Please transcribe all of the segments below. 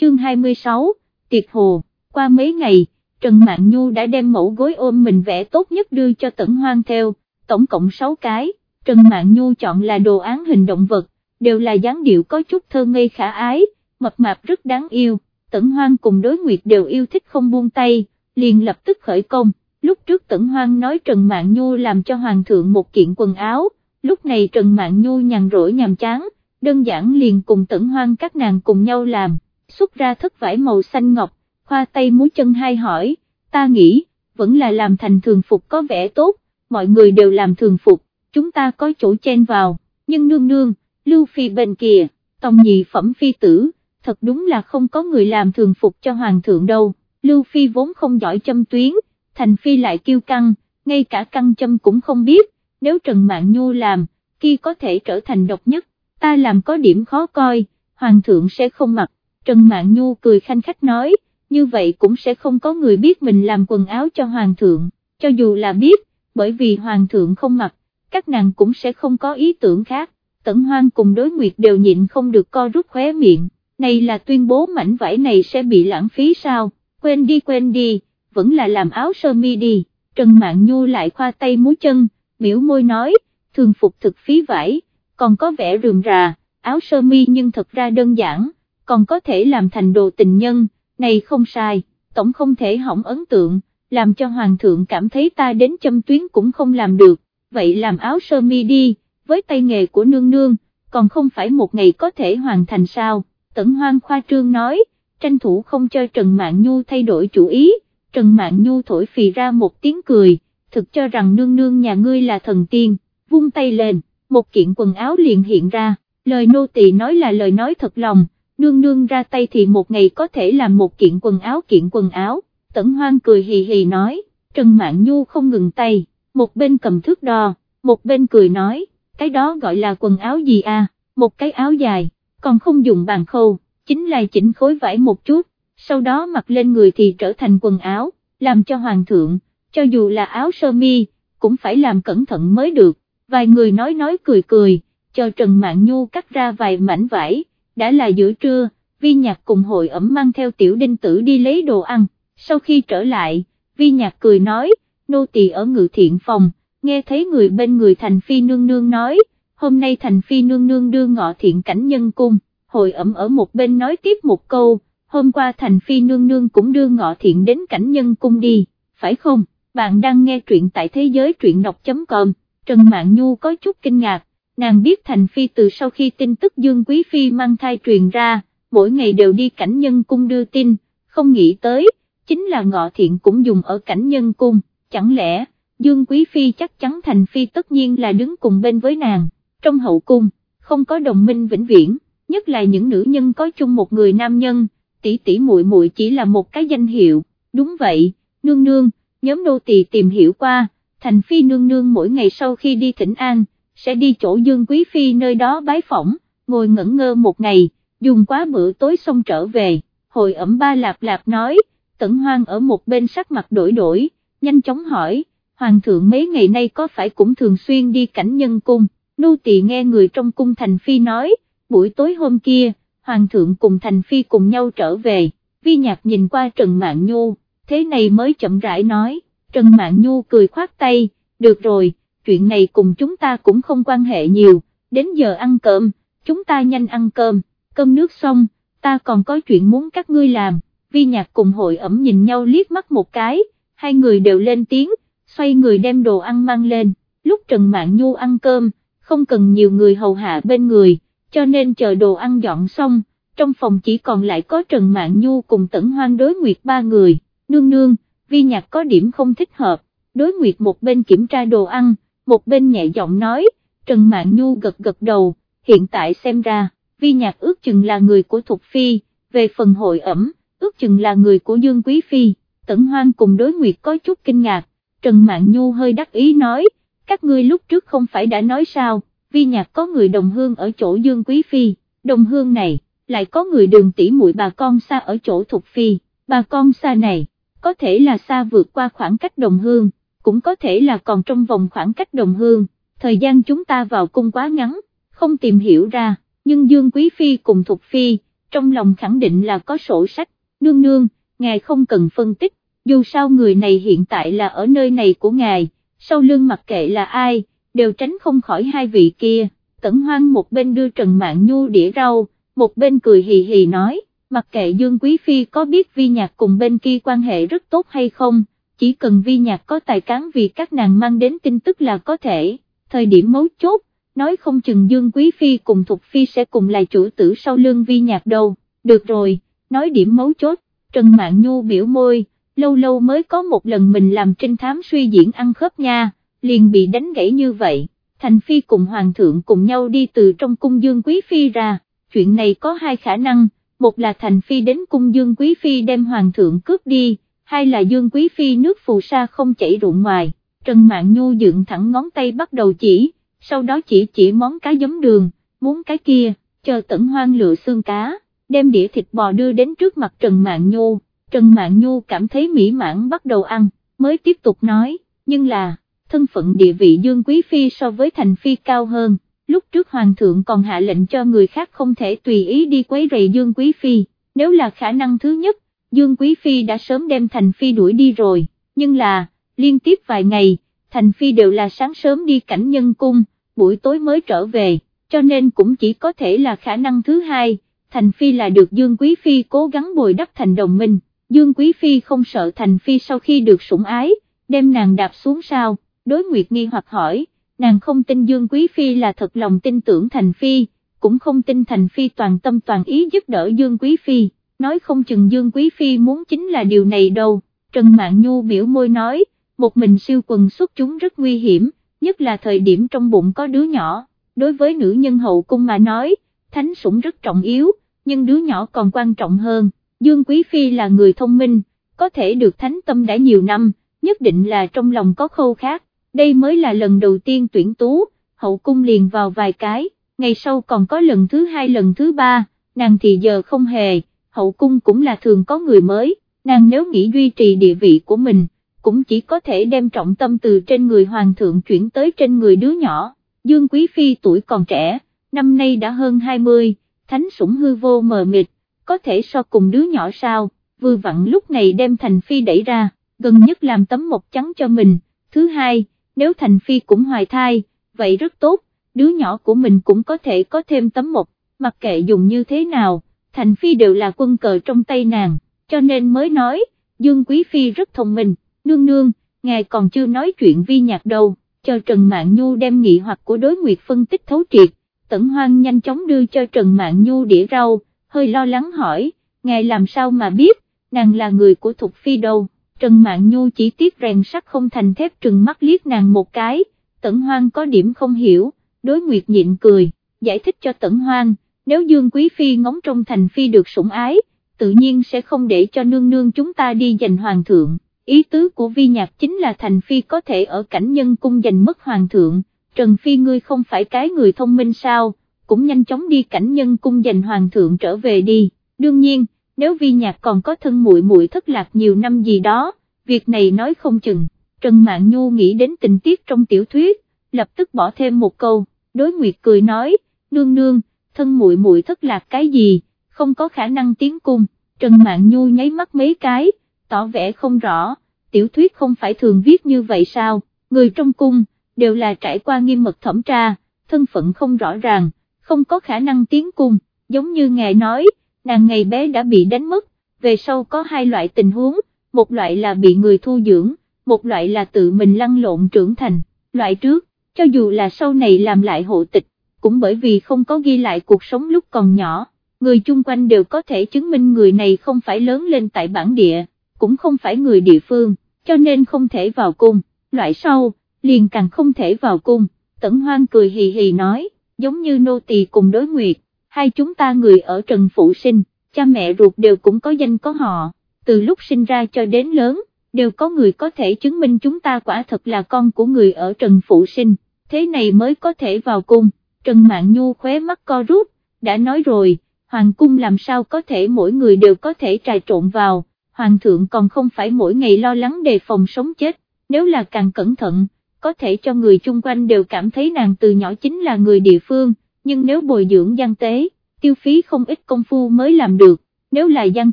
chương 26, tiệc hồ, qua mấy ngày, Trần Mạn Nhu đã đem mẫu gối ôm mình vẽ tốt nhất đưa cho Tẩn Hoang theo, tổng cộng 6 cái, Trần Mạn Nhu chọn là đồ án hình động vật, đều là dáng điệu có chút thơ ngây khả ái, mập mạp rất đáng yêu, Tẩn Hoang cùng đối nguyệt đều yêu thích không buông tay, liền lập tức khởi công, lúc trước Tẩn Hoang nói Trần Mạn Nhu làm cho Hoàng thượng một kiện quần áo, lúc này Trần Mạn Nhu nhàn rỗi nhàm chán, đơn giản liền cùng Tẩn Hoang các nàng cùng nhau làm, xuất ra thất vải màu xanh ngọc, khoa tay múa chân hai hỏi, ta nghĩ, vẫn là làm thành thường phục có vẻ tốt, mọi người đều làm thường phục, chúng ta có chỗ chen vào, nhưng nương nương, Lưu Phi bên kìa, tòng nhị phẩm phi tử, thật đúng là không có người làm thường phục cho hoàng thượng đâu, Lưu Phi vốn không giỏi châm tuyến, thành phi lại kiêu căng, ngay cả căng châm cũng không biết, nếu Trần Mạn Nhu làm, kia có thể trở thành độc nhất, ta làm có điểm khó coi, hoàng thượng sẽ không mặc, Trần Mạn Nhu cười khanh khách nói, như vậy cũng sẽ không có người biết mình làm quần áo cho hoàng thượng, cho dù là biết, bởi vì hoàng thượng không mặc, các nàng cũng sẽ không có ý tưởng khác, tẩn hoang cùng đối nguyệt đều nhịn không được co rút khóe miệng, này là tuyên bố mảnh vải này sẽ bị lãng phí sao, quên đi quên đi, vẫn là làm áo sơ mi đi, Trần Mạn Nhu lại khoa tay múa chân, miễu môi nói, thường phục thực phí vải, còn có vẻ rườm rà, áo sơ mi nhưng thật ra đơn giản, còn có thể làm thành đồ tình nhân, này không sai, tổng không thể hỏng ấn tượng, làm cho hoàng thượng cảm thấy ta đến châm tuyến cũng không làm được, vậy làm áo sơ mi đi, với tay nghề của nương nương, còn không phải một ngày có thể hoàn thành sao, tẩn hoang khoa trương nói, tranh thủ không cho Trần Mạn Nhu thay đổi chủ ý, Trần Mạn Nhu thổi phì ra một tiếng cười, thực cho rằng nương nương nhà ngươi là thần tiên, vung tay lên, một kiện quần áo liền hiện ra, lời nô tỳ nói là lời nói thật lòng, nương nương ra tay thì một ngày có thể làm một kiện quần áo kiện quần áo, tẩn hoang cười hì hì nói, Trần Mạn Nhu không ngừng tay, một bên cầm thước đo, một bên cười nói, cái đó gọi là quần áo gì à, một cái áo dài, còn không dùng bàn khâu, chính là chỉnh khối vải một chút, sau đó mặc lên người thì trở thành quần áo, làm cho hoàng thượng, cho dù là áo sơ mi, cũng phải làm cẩn thận mới được, vài người nói nói cười cười, cho Trần Mạn Nhu cắt ra vài mảnh vải, đã là giữa trưa, vi nhạc cùng hội ẩm mang theo tiểu đinh tử đi lấy đồ ăn, sau khi trở lại, vi nhạc cười nói, nô tỳ ở ngự thiện phòng, nghe thấy người bên người thành phi nương nương nói, hôm nay thành phi nương nương đưa ngọ thiện cảnh nhân cung, hội ẩm ở một bên nói tiếp một câu, hôm qua thành phi nương nương cũng đưa ngọ thiện đến cảnh nhân cung đi, phải không, bạn đang nghe truyện tại thế giới truyện đọc.com, Trần Mạn Nhu có chút kinh ngạc, nàng biết thành phi từ sau khi tin tức Dương Quý Phi mang thai truyền ra, mỗi ngày đều đi cảnh nhân cung đưa tin, không nghĩ tới, chính là ngọ thiện cũng dùng ở cảnh nhân cung, chẳng lẽ, Dương Quý Phi chắc chắn thành phi tất nhiên là đứng cùng bên với nàng, trong hậu cung, không có đồng minh vĩnh viễn, nhất là những nữ nhân có chung một người nam nhân, tỷ tỷ muội muội chỉ là một cái danh hiệu, đúng vậy, nương nương, nhóm đô tỳ tìm hiểu qua, thành phi nương nương mỗi ngày sau khi đi thỉnh an, sẽ đi chỗ Dương Quý Phi nơi đó bái phỏng, ngồi ngẩn ngơ một ngày, dùng quá bữa tối xong trở về, hồi ẩm ba lạp lạp nói, tẩn hoang ở một bên sắc mặt đổi đổi, nhanh chóng hỏi, hoàng thượng mấy ngày nay có phải cũng thường xuyên đi cảnh nhân cung, nô tỳ nghe người trong cung thành phi nói, buổi tối hôm kia, hoàng thượng cùng thành phi cùng nhau trở về, vi nhạc nhìn qua Trần Mạn Nhu, thế này mới chậm rãi nói, Trần Mạn Nhu cười khoát tay, được rồi, chuyện này cùng chúng ta cũng không quan hệ nhiều, đến giờ ăn cơm, chúng ta nhanh ăn cơm, cơm nước xong, ta còn có chuyện muốn các ngươi làm, vi nhạc cùng hội ẩm nhìn nhau liếc mắt một cái, hai người đều lên tiếng, xoay người đem đồ ăn mang lên, lúc Trần mạng Nhu ăn cơm, không cần nhiều người hầu hạ bên người, cho nên chờ đồ ăn dọn xong, trong phòng chỉ còn lại có Trần mạng Nhu cùng Tẩn Hoang đối nguyệt ba người, nương nương, vi nhạc có điểm không thích hợp, đối nguyệt một bên kiểm tra đồ ăn, một bên nhẹ giọng nói, Trần Mạn Nhu gật gật đầu, hiện tại xem ra, vi nhạc ước chừng là người của Thục Phi, về phần hội ẩm, ước chừng là người của Dương Quý Phi, Tẩn Hoang cùng đối nguyệt có chút kinh ngạc, Trần Mạn Nhu hơi đắc ý nói, các ngươi lúc trước không phải đã nói sao, vi nhạc có người đồng hương ở chỗ Dương Quý Phi, đồng hương này, lại có người đường tỷ muội bà con xa ở chỗ Thục Phi, bà con xa này, có thể là xa vượt qua khoảng cách đồng hương, cũng có thể là còn trong vòng khoảng cách đồng hương, thời gian chúng ta vào cung quá ngắn, không tìm hiểu ra, nhưng Dương Quý Phi cùng Thục Phi, trong lòng khẳng định là có sổ sách, nương nương, ngài không cần phân tích, dù sao người này hiện tại là ở nơi này của ngài, sau lưng mặc kệ là ai, đều tránh không khỏi hai vị kia, tẩn hoang một bên đưa Trần Mạn Nhu đĩa rau, một bên cười hì hì nói, mặc kệ Dương Quý Phi có biết vi nhạc cùng bên kia quan hệ rất tốt hay không, chỉ cần vi nhạc có tài cán vì các nàng mang đến tin tức là có thể, thời điểm mấu chốt, nói không chừng Dương Quý Phi cùng Thục Phi sẽ cùng là chủ tử sau lưng vi nhạc đâu, được rồi, nói điểm mấu chốt, Trần Mạn Nhu biểu môi, lâu lâu mới có một lần mình làm trinh thám suy diễn ăn khớp nha, liền bị đánh gãy như vậy, Thành Phi cùng Hoàng thượng cùng nhau đi từ trong cung Dương Quý Phi ra, chuyện này có hai khả năng, một là Thành Phi đến cung Dương Quý Phi đem Hoàng thượng cướp đi, hay là Dương Quý Phi nước phù sa không chảy ruộng ngoài, Trần Mạn Nhu dựng thẳng ngón tay bắt đầu chỉ, sau đó chỉ chỉ món cá giấm đường, muốn cái kia, chờ tẩn hoang lựa xương cá, đem đĩa thịt bò đưa đến trước mặt Trần Mạn Nhu, Trần Mạn Nhu cảm thấy mỹ mãn bắt đầu ăn, mới tiếp tục nói, nhưng là, thân phận địa vị Dương Quý Phi so với Thành Phi cao hơn, lúc trước Hoàng thượng còn hạ lệnh cho người khác không thể tùy ý đi quấy rầy Dương Quý Phi, nếu là khả năng thứ nhất, Dương Quý Phi đã sớm đem Thành Phi đuổi đi rồi, nhưng là, liên tiếp vài ngày, Thành Phi đều là sáng sớm đi cảnh nhân cung, buổi tối mới trở về, cho nên cũng chỉ có thể là khả năng thứ hai, Thành Phi là được Dương Quý Phi cố gắng bồi đắp thành đồng minh, Dương Quý Phi không sợ Thành Phi sau khi được sủng ái, đem nàng đạp xuống sao, đối nguyệt nghi hoặc hỏi, nàng không tin Dương Quý Phi là thật lòng tin tưởng Thành Phi, cũng không tin Thành Phi toàn tâm toàn ý giúp đỡ Dương Quý Phi, nói không chừng Dương Quý Phi muốn chính là điều này đâu, Trần Mạn Nhu biểu môi nói, một mình siêu quần xuất chúng rất nguy hiểm, nhất là thời điểm trong bụng có đứa nhỏ, đối với nữ nhân hậu cung mà nói, thánh sủng rất trọng yếu, nhưng đứa nhỏ còn quan trọng hơn, Dương Quý Phi là người thông minh, có thể được thánh tâm đã nhiều năm, nhất định là trong lòng có khâu khác, đây mới là lần đầu tiên tuyển tú, hậu cung liền vào vài cái, ngày sau còn có lần thứ hai lần thứ ba, nàng thì giờ không hề, hậu cung cũng là thường có người mới, nàng nếu nghĩ duy trì địa vị của mình, cũng chỉ có thể đem trọng tâm từ trên người hoàng thượng chuyển tới trên người đứa nhỏ, Dương Quý Phi tuổi còn trẻ, năm nay đã hơn 20, thánh sủng hư vô mờ mịt, có thể so cùng đứa nhỏ sao, vừa vặn lúc này đem Thành Phi đẩy ra, gần nhất làm tấm một trắng cho mình, thứ hai, nếu Thành Phi cũng hoài thai, vậy rất tốt, đứa nhỏ của mình cũng có thể có thêm tấm một, mặc kệ dùng như thế nào, Thành Phi đều là quân cờ trong tay nàng, cho nên mới nói, Dương Quý Phi rất thông minh, nương nương, ngài còn chưa nói chuyện vi nhạc đâu, cho Trần Mạn Nhu đem nghị hoặc của đối nguyệt phân tích thấu triệt, Tẩn Hoang nhanh chóng đưa cho Trần Mạn Nhu đĩa rau, hơi lo lắng hỏi, ngài làm sao mà biết, nàng là người của Thục Phi đâu, Trần Mạn Nhu chỉ tiếc rèn sắt không thành thép trừng mắt liếc nàng một cái, Tẩn Hoang có điểm không hiểu, đối nguyệt nhịn cười, giải thích cho Tẩn Hoang, nếu Dương Quý Phi ngóng trong thành Phi được sủng ái, tự nhiên sẽ không để cho nương nương chúng ta đi giành hoàng thượng, ý tứ của vi nhạc chính là thành Phi có thể ở cảnh nhân cung giành mất hoàng thượng, Trần Phi ngươi không phải cái người thông minh sao, cũng nhanh chóng đi cảnh nhân cung giành hoàng thượng trở về đi, đương nhiên, nếu vi nhạc còn có thân muội muội thất lạc nhiều năm gì đó, việc này nói không chừng, Trần Mạn Nhu nghĩ đến tình tiết trong tiểu thuyết, lập tức bỏ thêm một câu, đối nguyệt cười nói, nương nương, thân muội muội thất lạc cái gì, không có khả năng tiến cung, Trần Mạn Nhu nháy mắt mấy cái, tỏ vẻ không rõ, tiểu thuyết không phải thường viết như vậy sao, người trong cung, đều là trải qua nghiêm mật thẩm tra, thân phận không rõ ràng, không có khả năng tiến cung, giống như ngài nói, nàng ngày bé đã bị đánh mất, về sau có hai loại tình huống, một loại là bị người thu dưỡng, một loại là tự mình lăn lộn trưởng thành, loại trước, cho dù là sau này làm lại hộ tịch, cũng bởi vì không có ghi lại cuộc sống lúc còn nhỏ, người chung quanh đều có thể chứng minh người này không phải lớn lên tại bản địa, cũng không phải người địa phương, cho nên không thể vào cung, loại sau, liền càng không thể vào cung, tẩn hoang cười hì hì nói, giống như nô tỳ cùng đối nguyệt, hai chúng ta người ở Trần Phụ sinh, cha mẹ ruột đều cũng có danh có họ, từ lúc sinh ra cho đến lớn, đều có người có thể chứng minh chúng ta quả thật là con của người ở Trần Phụ sinh, thế này mới có thể vào cung, Trần Mạn Nhu khóe mắt co rút, đã nói rồi, Hoàng cung làm sao có thể mỗi người đều có thể trà trộn vào, Hoàng thượng còn không phải mỗi ngày lo lắng đề phòng sống chết, nếu là càng cẩn thận, có thể cho người chung quanh đều cảm thấy nàng từ nhỏ chính là người địa phương, nhưng nếu bồi dưỡng gian tế, tiêu phí không ít công phu mới làm được, nếu là gian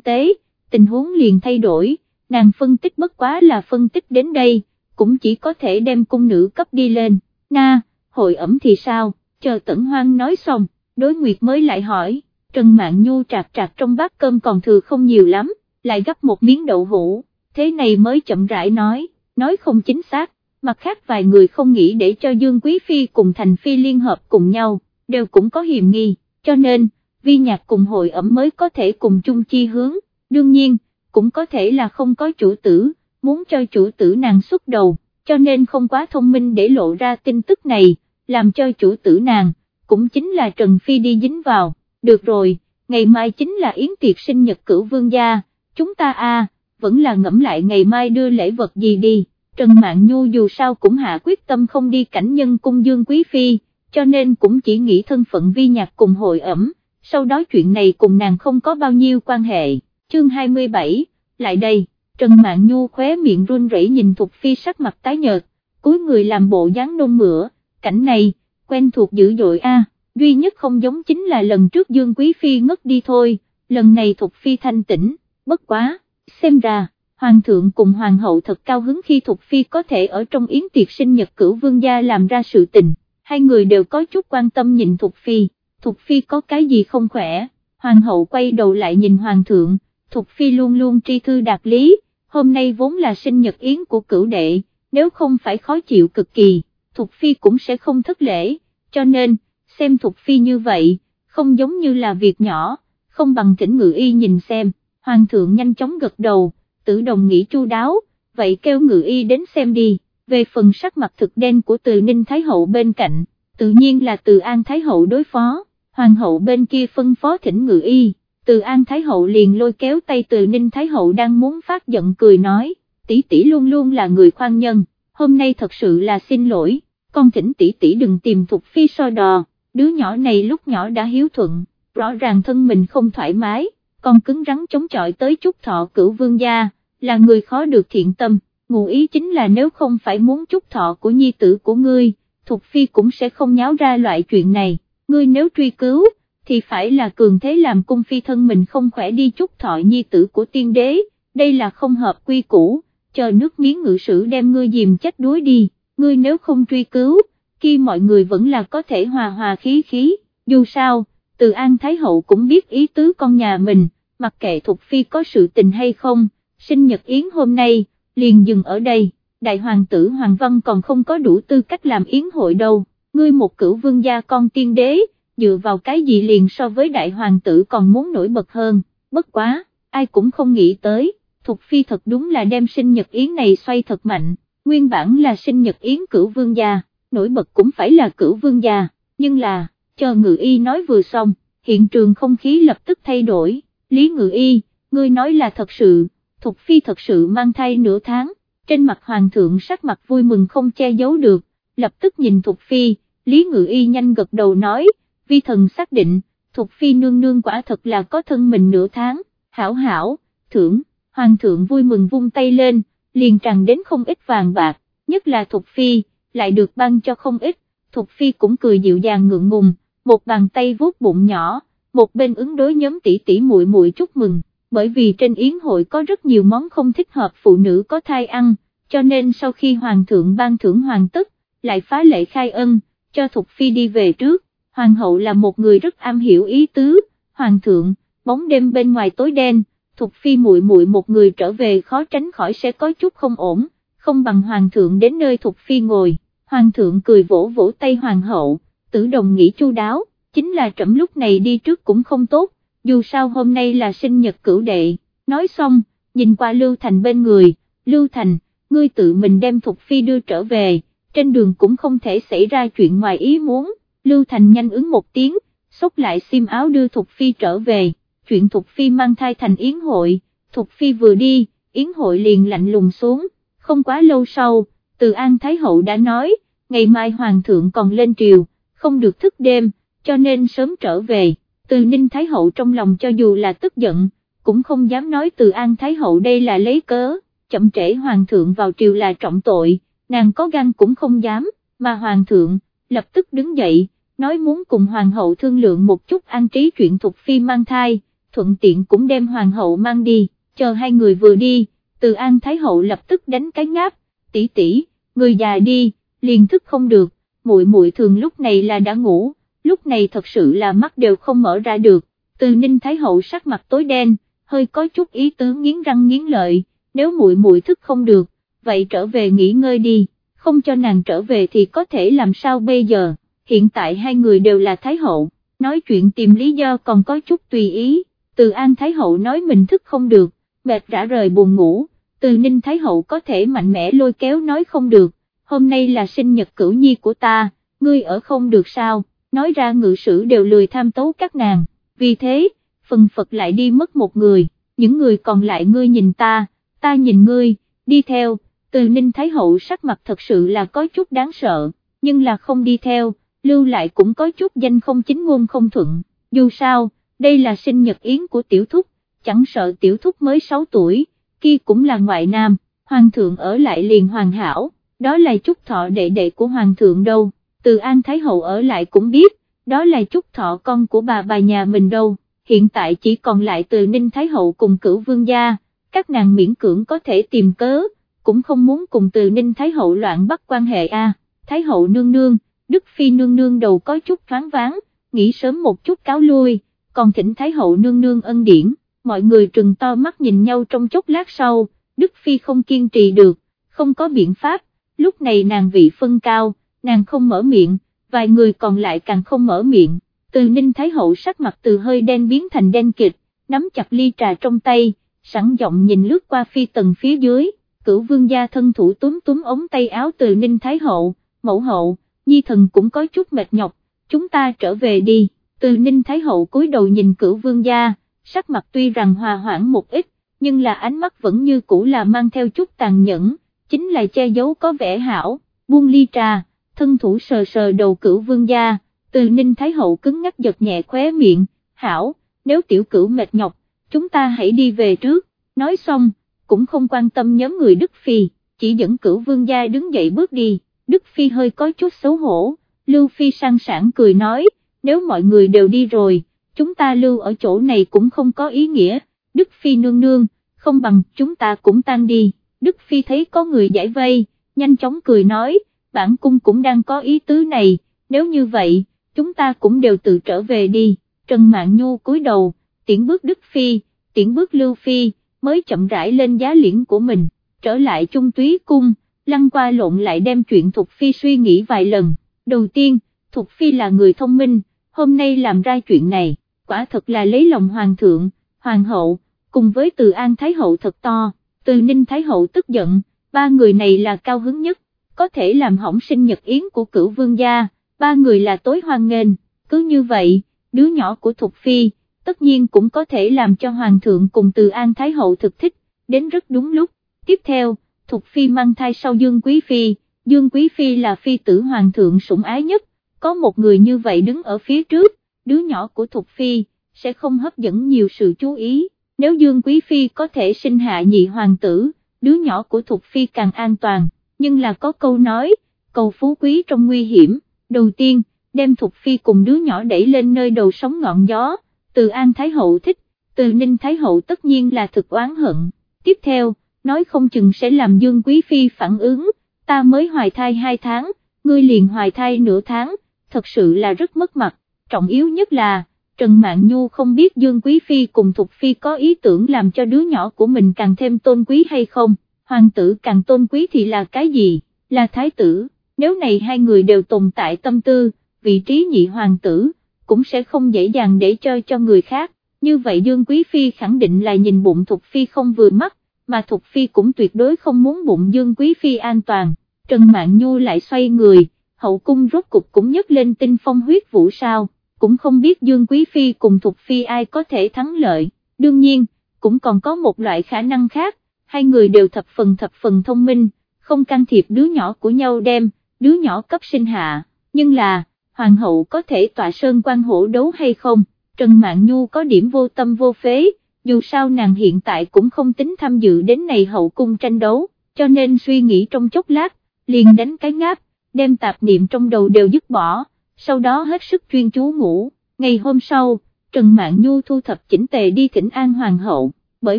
tế, tình huống liền thay đổi, nàng phân tích bất quá là phân tích đến đây, cũng chỉ có thể đem cung nữ cấp đi lên, na, hội ẩm thì sao, chờ tẩn hoang nói xong, đối nguyệt mới lại hỏi, Trần Mạn Nhu trạc trạc trong bát cơm còn thừa không nhiều lắm, lại gấp một miếng đậu hũ, thế này mới chậm rãi nói, nói không chính xác, mặt khác vài người không nghĩ để cho Dương Quý Phi cùng Thành Phi liên hợp cùng nhau, đều cũng có hiềm nghi, cho nên, vi nhạc cùng hội ẩm mới có thể cùng chung chi hướng, đương nhiên, cũng có thể là không có chủ tử, muốn cho chủ tử nàng xuất đầu, cho nên không quá thông minh để lộ ra tin tức này, làm cho chủ tử nàng, cũng chính là Trần Phi đi dính vào, được rồi, ngày mai chính là yến tiệc sinh nhật cửu vương gia, chúng ta a vẫn là ngẫm lại ngày mai đưa lễ vật gì đi, Trần Mạn Nhu dù sao cũng hạ quyết tâm không đi cảnh nhân cung dương quý phi, cho nên cũng chỉ nghĩ thân phận vi nhạc cùng hội ẩm, sau đó chuyện này cùng nàng không có bao nhiêu quan hệ, chương 27, lại đây, Trần Mạn Nhu khóe miệng run rẩy nhìn Thục Phi sắc mặt tái nhợt, cúi người làm bộ dáng nôn mửa, cảnh này, quen thuộc dữ dội a. duy nhất không giống chính là lần trước Dương Quý Phi ngất đi thôi, lần này Thục Phi thanh tĩnh, bất quá, xem ra, Hoàng thượng cùng Hoàng hậu thật cao hứng khi Thục Phi có thể ở trong yến tiệc sinh nhật cửu vương gia làm ra sự tình, hai người đều có chút quan tâm nhìn Thục Phi, Thục Phi có cái gì không khỏe, Hoàng hậu quay đầu lại nhìn Hoàng thượng, Thục Phi luôn luôn tri thư đạt lý, hôm nay vốn là sinh nhật yến của cửu đệ, nếu không phải khó chịu cực kỳ, Thục Phi cũng sẽ không thất lễ, cho nên, xem Thục Phi như vậy, không giống như là việc nhỏ, không bằng thỉnh ngự y nhìn xem, Hoàng thượng nhanh chóng gật đầu, tử đồng nghĩ chu đáo, vậy kêu ngự y đến xem đi, về phần sắc mặt thực đen của từ Ninh Thái Hậu bên cạnh, tự nhiên là từ An Thái Hậu đối phó, Hoàng hậu bên kia phân phó thỉnh ngự y từ An Thái Hậu liền lôi kéo tay từ Ninh Thái Hậu đang muốn phát giận cười nói, tỷ tỷ luôn luôn là người khoan nhân, hôm nay thật sự là xin lỗi, con thỉnh tỷ tỷ đừng tìm Thục Phi so đò, đứa nhỏ này lúc nhỏ đã hiếu thuận, rõ ràng thân mình không thoải mái, con cứng rắn chống chọi tới chút thọ cửu vương gia, là người khó được thiện tâm, ngụ ý chính là nếu không phải muốn chút thọ của nhi tử của ngươi, Thục Phi cũng sẽ không nháo ra loại chuyện này, ngươi nếu truy cứu, thì phải là cường thế làm cung phi thân mình không khỏe đi chút thọ nhi tử của tiên đế, đây là không hợp quy củ, chờ nước miếng ngự sử đem ngươi dìm chết đuối đi, ngươi nếu không truy cứu, khi mọi người vẫn là có thể hòa hòa khí khí, dù sao, từ An Thái Hậu cũng biết ý tứ con nhà mình, mặc kệ Thục Phi có sự tình hay không, sinh nhật yến hôm nay, liền dừng ở đây, đại hoàng tử Hoàng Văn còn không có đủ tư cách làm yến hội đâu, ngươi một cửu vương gia con tiên đế, dựa vào cái gì liền so với đại hoàng tử còn muốn nổi bật hơn, bất quá, ai cũng không nghĩ tới, Thục Phi thật đúng là đem sinh nhật yến này xoay thật mạnh, nguyên bản là sinh nhật yến cửu vương gia, nổi bật cũng phải là cửu vương gia, nhưng là, chờ ngự y nói vừa xong, hiện trường không khí lập tức thay đổi, Lý ngự y, ngươi nói là thật sự, Thục Phi thật sự mang thai nửa tháng, trên mặt hoàng thượng sắc mặt vui mừng không che giấu được, lập tức nhìn Thục Phi, Lý ngự y nhanh gật đầu nói, vi thần xác định, Thục Phi nương nương quả thật là có thân mình nửa tháng, hảo hảo, thưởng, hoàng thượng vui mừng vung tay lên, liền tràn đến không ít vàng bạc, nhất là Thục Phi, lại được ban cho không ít, Thục Phi cũng cười dịu dàng ngượng ngùng, một bàn tay vuốt bụng nhỏ, một bên ứng đối nhóm tỷ tỷ muội muội chúc mừng, bởi vì trên yến hội có rất nhiều món không thích hợp phụ nữ có thai ăn, cho nên sau khi hoàng thượng ban thưởng hoàng tất, lại phá lệ khai ân, cho Thục Phi đi về trước, hoàng hậu là một người rất am hiểu ý tứ, hoàng thượng, bóng đêm bên ngoài tối đen, Thục Phi muội muội một người trở về khó tránh khỏi sẽ có chút không ổn, không bằng hoàng thượng đến nơi Thục Phi ngồi, hoàng thượng cười vỗ vỗ tay hoàng hậu, tử đồng nghĩ chu đáo, chính là trẫm lúc này đi trước cũng không tốt, dù sao hôm nay là sinh nhật cửu đệ, nói xong, nhìn qua Lưu Thành bên người, Lưu Thành, ngươi tự mình đem Thục Phi đưa trở về, trên đường cũng không thể xảy ra chuyện ngoài ý muốn. Lưu Thành nhanh ứng một tiếng, xốc lại xiêm áo đưa Thục Phi trở về, chuyện Thục Phi mang thai thành yến hội, Thục Phi vừa đi, yến hội liền lạnh lùng xuống, không quá lâu sau, từ An Thái Hậu đã nói, ngày mai Hoàng thượng còn lên triều, không được thức đêm, cho nên sớm trở về, từ Ninh Thái Hậu trong lòng cho dù là tức giận, cũng không dám nói từ An Thái Hậu đây là lấy cớ, chậm trễ Hoàng thượng vào triều là trọng tội, nàng có gan cũng không dám, mà Hoàng thượng, lập tức đứng dậy, nói muốn cùng hoàng hậu thương lượng một chút an trí chuyện Thục Phi mang thai, thuận tiện cũng đem hoàng hậu mang đi, chờ hai người vừa đi, từ An Thái hậu lập tức đánh cái ngáp, tỷ tỷ, người già đi, liền thức không được, muội muội thường lúc này là đã ngủ, lúc này thật sự là mắt đều không mở ra được, từ Ninh Thái hậu sắc mặt tối đen, hơi có chút ý tứ nghiến răng nghiến lợi, nếu muội muội thức không được, vậy trở về nghỉ ngơi đi, không cho nàng trở về thì có thể làm sao bây giờ, hiện tại hai người đều là Thái hậu, nói chuyện tìm lý do còn có chút tùy ý, từ An Thái hậu nói mình thức không được, mệt rã rời buồn ngủ, từ Ninh Thái hậu có thể mạnh mẽ lôi kéo nói không được, hôm nay là sinh nhật cửu nhi của ta, ngươi ở không được sao, nói ra ngự sử đều lười tham tấu các nàng, vì thế, phần Phật lại đi mất một người, những người còn lại ngươi nhìn ta, ta nhìn ngươi, đi theo, từ Ninh Thái Hậu sắc mặt thật sự là có chút đáng sợ, nhưng là không đi theo, lưu lại cũng có chút danh không chính ngôn không thuận, dù sao, đây là sinh nhật yến của tiểu thúc, chẳng sợ tiểu thúc mới 6 tuổi, kia cũng là ngoại nam, hoàng thượng ở lại liền hoàn hảo, đó là chúc thọ đệ đệ của hoàng thượng đâu, từ An Thái Hậu ở lại cũng biết, đó là chúc thọ con của bà bà nhà mình đâu, hiện tại chỉ còn lại từ Ninh Thái Hậu cùng cửu vương gia, các nàng miễn cưỡng có thể tìm cớ, cũng không muốn cùng từ Ninh Thái Hậu loạn bắt quan hệ a. Thái Hậu nương nương, Đức Phi nương nương đầu có chút thoáng váng, nghĩ sớm một chút cáo lui, còn thỉnh Thái Hậu nương nương ân điển, mọi người trừng to mắt nhìn nhau trong chốc lát sau, Đức Phi không kiên trì được, không có biện pháp, lúc này nàng vị phân cao, nàng không mở miệng, vài người còn lại càng không mở miệng, từ Ninh Thái Hậu sắc mặt từ hơi đen biến thành đen kịch, nắm chặt ly trà trong tay, sẵn giọng nhìn lướt qua phi tầng phía dưới, cửu vương gia thân thủ túm túm ống tay áo từ Ninh Thái Hậu, mẫu hậu, nhi thần cũng có chút mệt nhọc, chúng ta trở về đi, từ Ninh Thái Hậu cúi đầu nhìn cửu vương gia, sắc mặt tuy rằng hòa hoãn một ít, nhưng là ánh mắt vẫn như cũ là mang theo chút tàn nhẫn, chính là che giấu có vẻ hảo, buông ly trà, thân thủ sờ sờ đầu cửu vương gia, từ Ninh Thái Hậu cứng ngắc giật nhẹ khóe miệng, hảo, nếu tiểu cửu mệt nhọc, chúng ta hãy đi về trước, nói xong, cũng không quan tâm nhóm người Đức Phi, chỉ dẫn cửu vương gia đứng dậy bước đi, Đức Phi hơi có chút xấu hổ, Lưu Phi sang sảng cười nói, nếu mọi người đều đi rồi, chúng ta lưu ở chỗ này cũng không có ý nghĩa, Đức Phi nương nương, không bằng chúng ta cũng tan đi, Đức Phi thấy có người giải vây, nhanh chóng cười nói, bản cung cũng đang có ý tứ này, nếu như vậy, chúng ta cũng đều tự trở về đi, Trần Mạn Nhu cúi đầu, tiễn bước Đức Phi, tiễn bước Lưu Phi, mới chậm rãi lên giá liễn của mình, trở lại trung túy cung, lăng qua lộn lại đem chuyện Thục Phi suy nghĩ vài lần, đầu tiên, Thục Phi là người thông minh, hôm nay làm ra chuyện này, quả thật là lấy lòng Hoàng thượng, Hoàng hậu, cùng với từ An Thái hậu thật to, từ Ninh Thái hậu tức giận, ba người này là cao hứng nhất, có thể làm hỏng sinh nhật yến của cửu vương gia, ba người là tối hoan nghênh, cứ như vậy, đứa nhỏ của Thục Phi, tất nhiên cũng có thể làm cho Hoàng thượng cùng từ An Thái Hậu thực thích, đến rất đúng lúc. Tiếp theo, Thục Phi mang thai sau Dương Quý Phi, Dương Quý Phi là phi tử Hoàng thượng sủng ái nhất, có một người như vậy đứng ở phía trước, đứa nhỏ của Thục Phi, sẽ không hấp dẫn nhiều sự chú ý, nếu Dương Quý Phi có thể sinh hạ nhị hoàng tử, đứa nhỏ của Thục Phi càng an toàn, nhưng là có câu nói, cầu phú quý trong nguy hiểm, đầu tiên, đem Thục Phi cùng đứa nhỏ đẩy lên nơi đầu sóng ngọn gió, từ An Thái Hậu thích, từ Ninh Thái Hậu tất nhiên là thực oán hận, tiếp theo, nói không chừng sẽ làm Dương Quý Phi phản ứng, ta mới hoài thai hai tháng, ngươi liền hoài thai nửa tháng, thật sự là rất mất mặt, trọng yếu nhất là, Trần Mạn Nhu không biết Dương Quý Phi cùng Thục Phi có ý tưởng làm cho đứa nhỏ của mình càng thêm tôn quý hay không, hoàng tử càng tôn quý thì là cái gì, là thái tử, nếu này hai người đều tồn tại tâm tư, vị trí nhị hoàng tử, cũng sẽ không dễ dàng để chơi cho người khác, như vậy Dương Quý Phi khẳng định là nhìn bụng Thục Phi không vừa mắt, mà Thục Phi cũng tuyệt đối không muốn bụng Dương Quý Phi an toàn, Trần Mạn Nhu lại xoay người, hậu cung rốt cục cũng nhấc lên tinh phong huyết vũ sao, cũng không biết Dương Quý Phi cùng Thục Phi ai có thể thắng lợi, đương nhiên, cũng còn có một loại khả năng khác, hai người đều thập phần thập phần thông minh, không can thiệp đứa nhỏ của nhau đem, đứa nhỏ cấp sinh hạ, nhưng là, hoàng hậu có thể tọa sơn quan hổ đấu hay không, Trần Mạn Nhu có điểm vô tâm vô phế, dù sao nàng hiện tại cũng không tính tham dự đến này hậu cung tranh đấu, cho nên suy nghĩ trong chốc lát, liền đánh cái ngáp, đem tạp niệm trong đầu đều dứt bỏ, sau đó hết sức chuyên chú ngủ, ngày hôm sau, Trần Mạn Nhu thu thập chỉnh tề đi thỉnh an hoàng hậu, bởi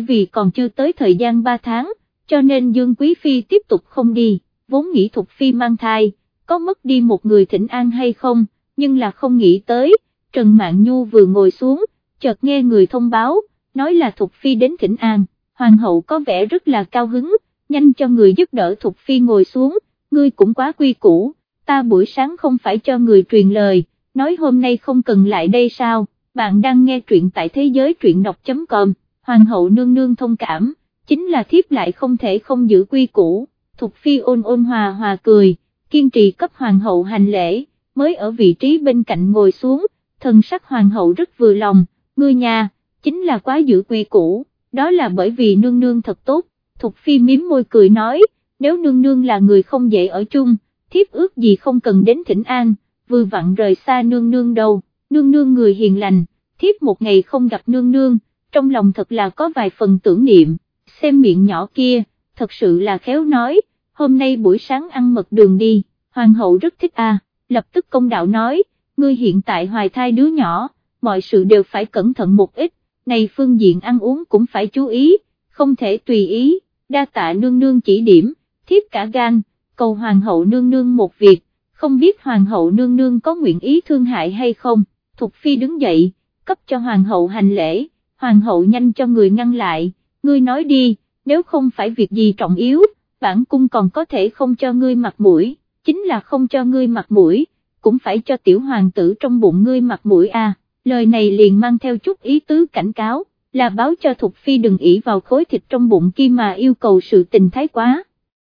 vì còn chưa tới thời gian 3 tháng, cho nên Dương Quý Phi tiếp tục không đi, vốn nghĩ Thục Phi mang thai, có mất đi một người thỉnh an hay không, nhưng là không nghĩ tới, Trần Mạn Nhu vừa ngồi xuống, chợt nghe người thông báo, nói là Thục Phi đến thỉnh an, hoàng hậu có vẻ rất là cao hứng, nhanh cho người giúp đỡ Thục Phi ngồi xuống, ngươi cũng quá quy củ, ta buổi sáng không phải cho người truyền lời, nói hôm nay không cần lại đây sao, bạn đang nghe truyện tại thế giới truyện đọc.com, hoàng hậu nương nương thông cảm, chính là thiếp lại không thể không giữ quy củ, Thục Phi ôn ôn hòa hòa cười, kiên trì cấp hoàng hậu hành lễ, mới ở vị trí bên cạnh ngồi xuống, thần sắc hoàng hậu rất vừa lòng, ngươi nhà, chính là quá giữ quy củ, đó là bởi vì nương nương thật tốt, Thục Phi miếm môi cười nói, nếu nương nương là người không dễ ở chung, thiếp ước gì không cần đến thỉnh an, vừa vặn rời xa nương nương đâu, nương nương người hiền lành, thiếp một ngày không gặp nương nương, trong lòng thật là có vài phần tưởng niệm, xem miệng nhỏ kia, thật sự là khéo nói, hôm nay buổi sáng ăn mật đường đi, hoàng hậu rất thích a, lập tức công đạo nói, ngươi hiện tại hoài thai đứa nhỏ, mọi sự đều phải cẩn thận một ít, này phương diện ăn uống cũng phải chú ý, không thể tùy ý, đa tạ nương nương chỉ điểm, thiếp cả gan, cầu hoàng hậu nương nương một việc, không biết hoàng hậu nương nương có nguyện ý thương hại hay không, Thục Phi đứng dậy, cấp cho hoàng hậu hành lễ, hoàng hậu nhanh cho người ngăn lại, ngươi nói đi, nếu không phải việc gì trọng yếu, bản cung còn có thể không cho ngươi mặt mũi, chính là không cho ngươi mặt mũi, cũng phải cho tiểu hoàng tử trong bụng ngươi mặt mũi a. lời này liền mang theo chút ý tứ cảnh cáo, là báo cho Thục Phi đừng ỷ vào khối thịt trong bụng kia mà yêu cầu sự tình thái quá.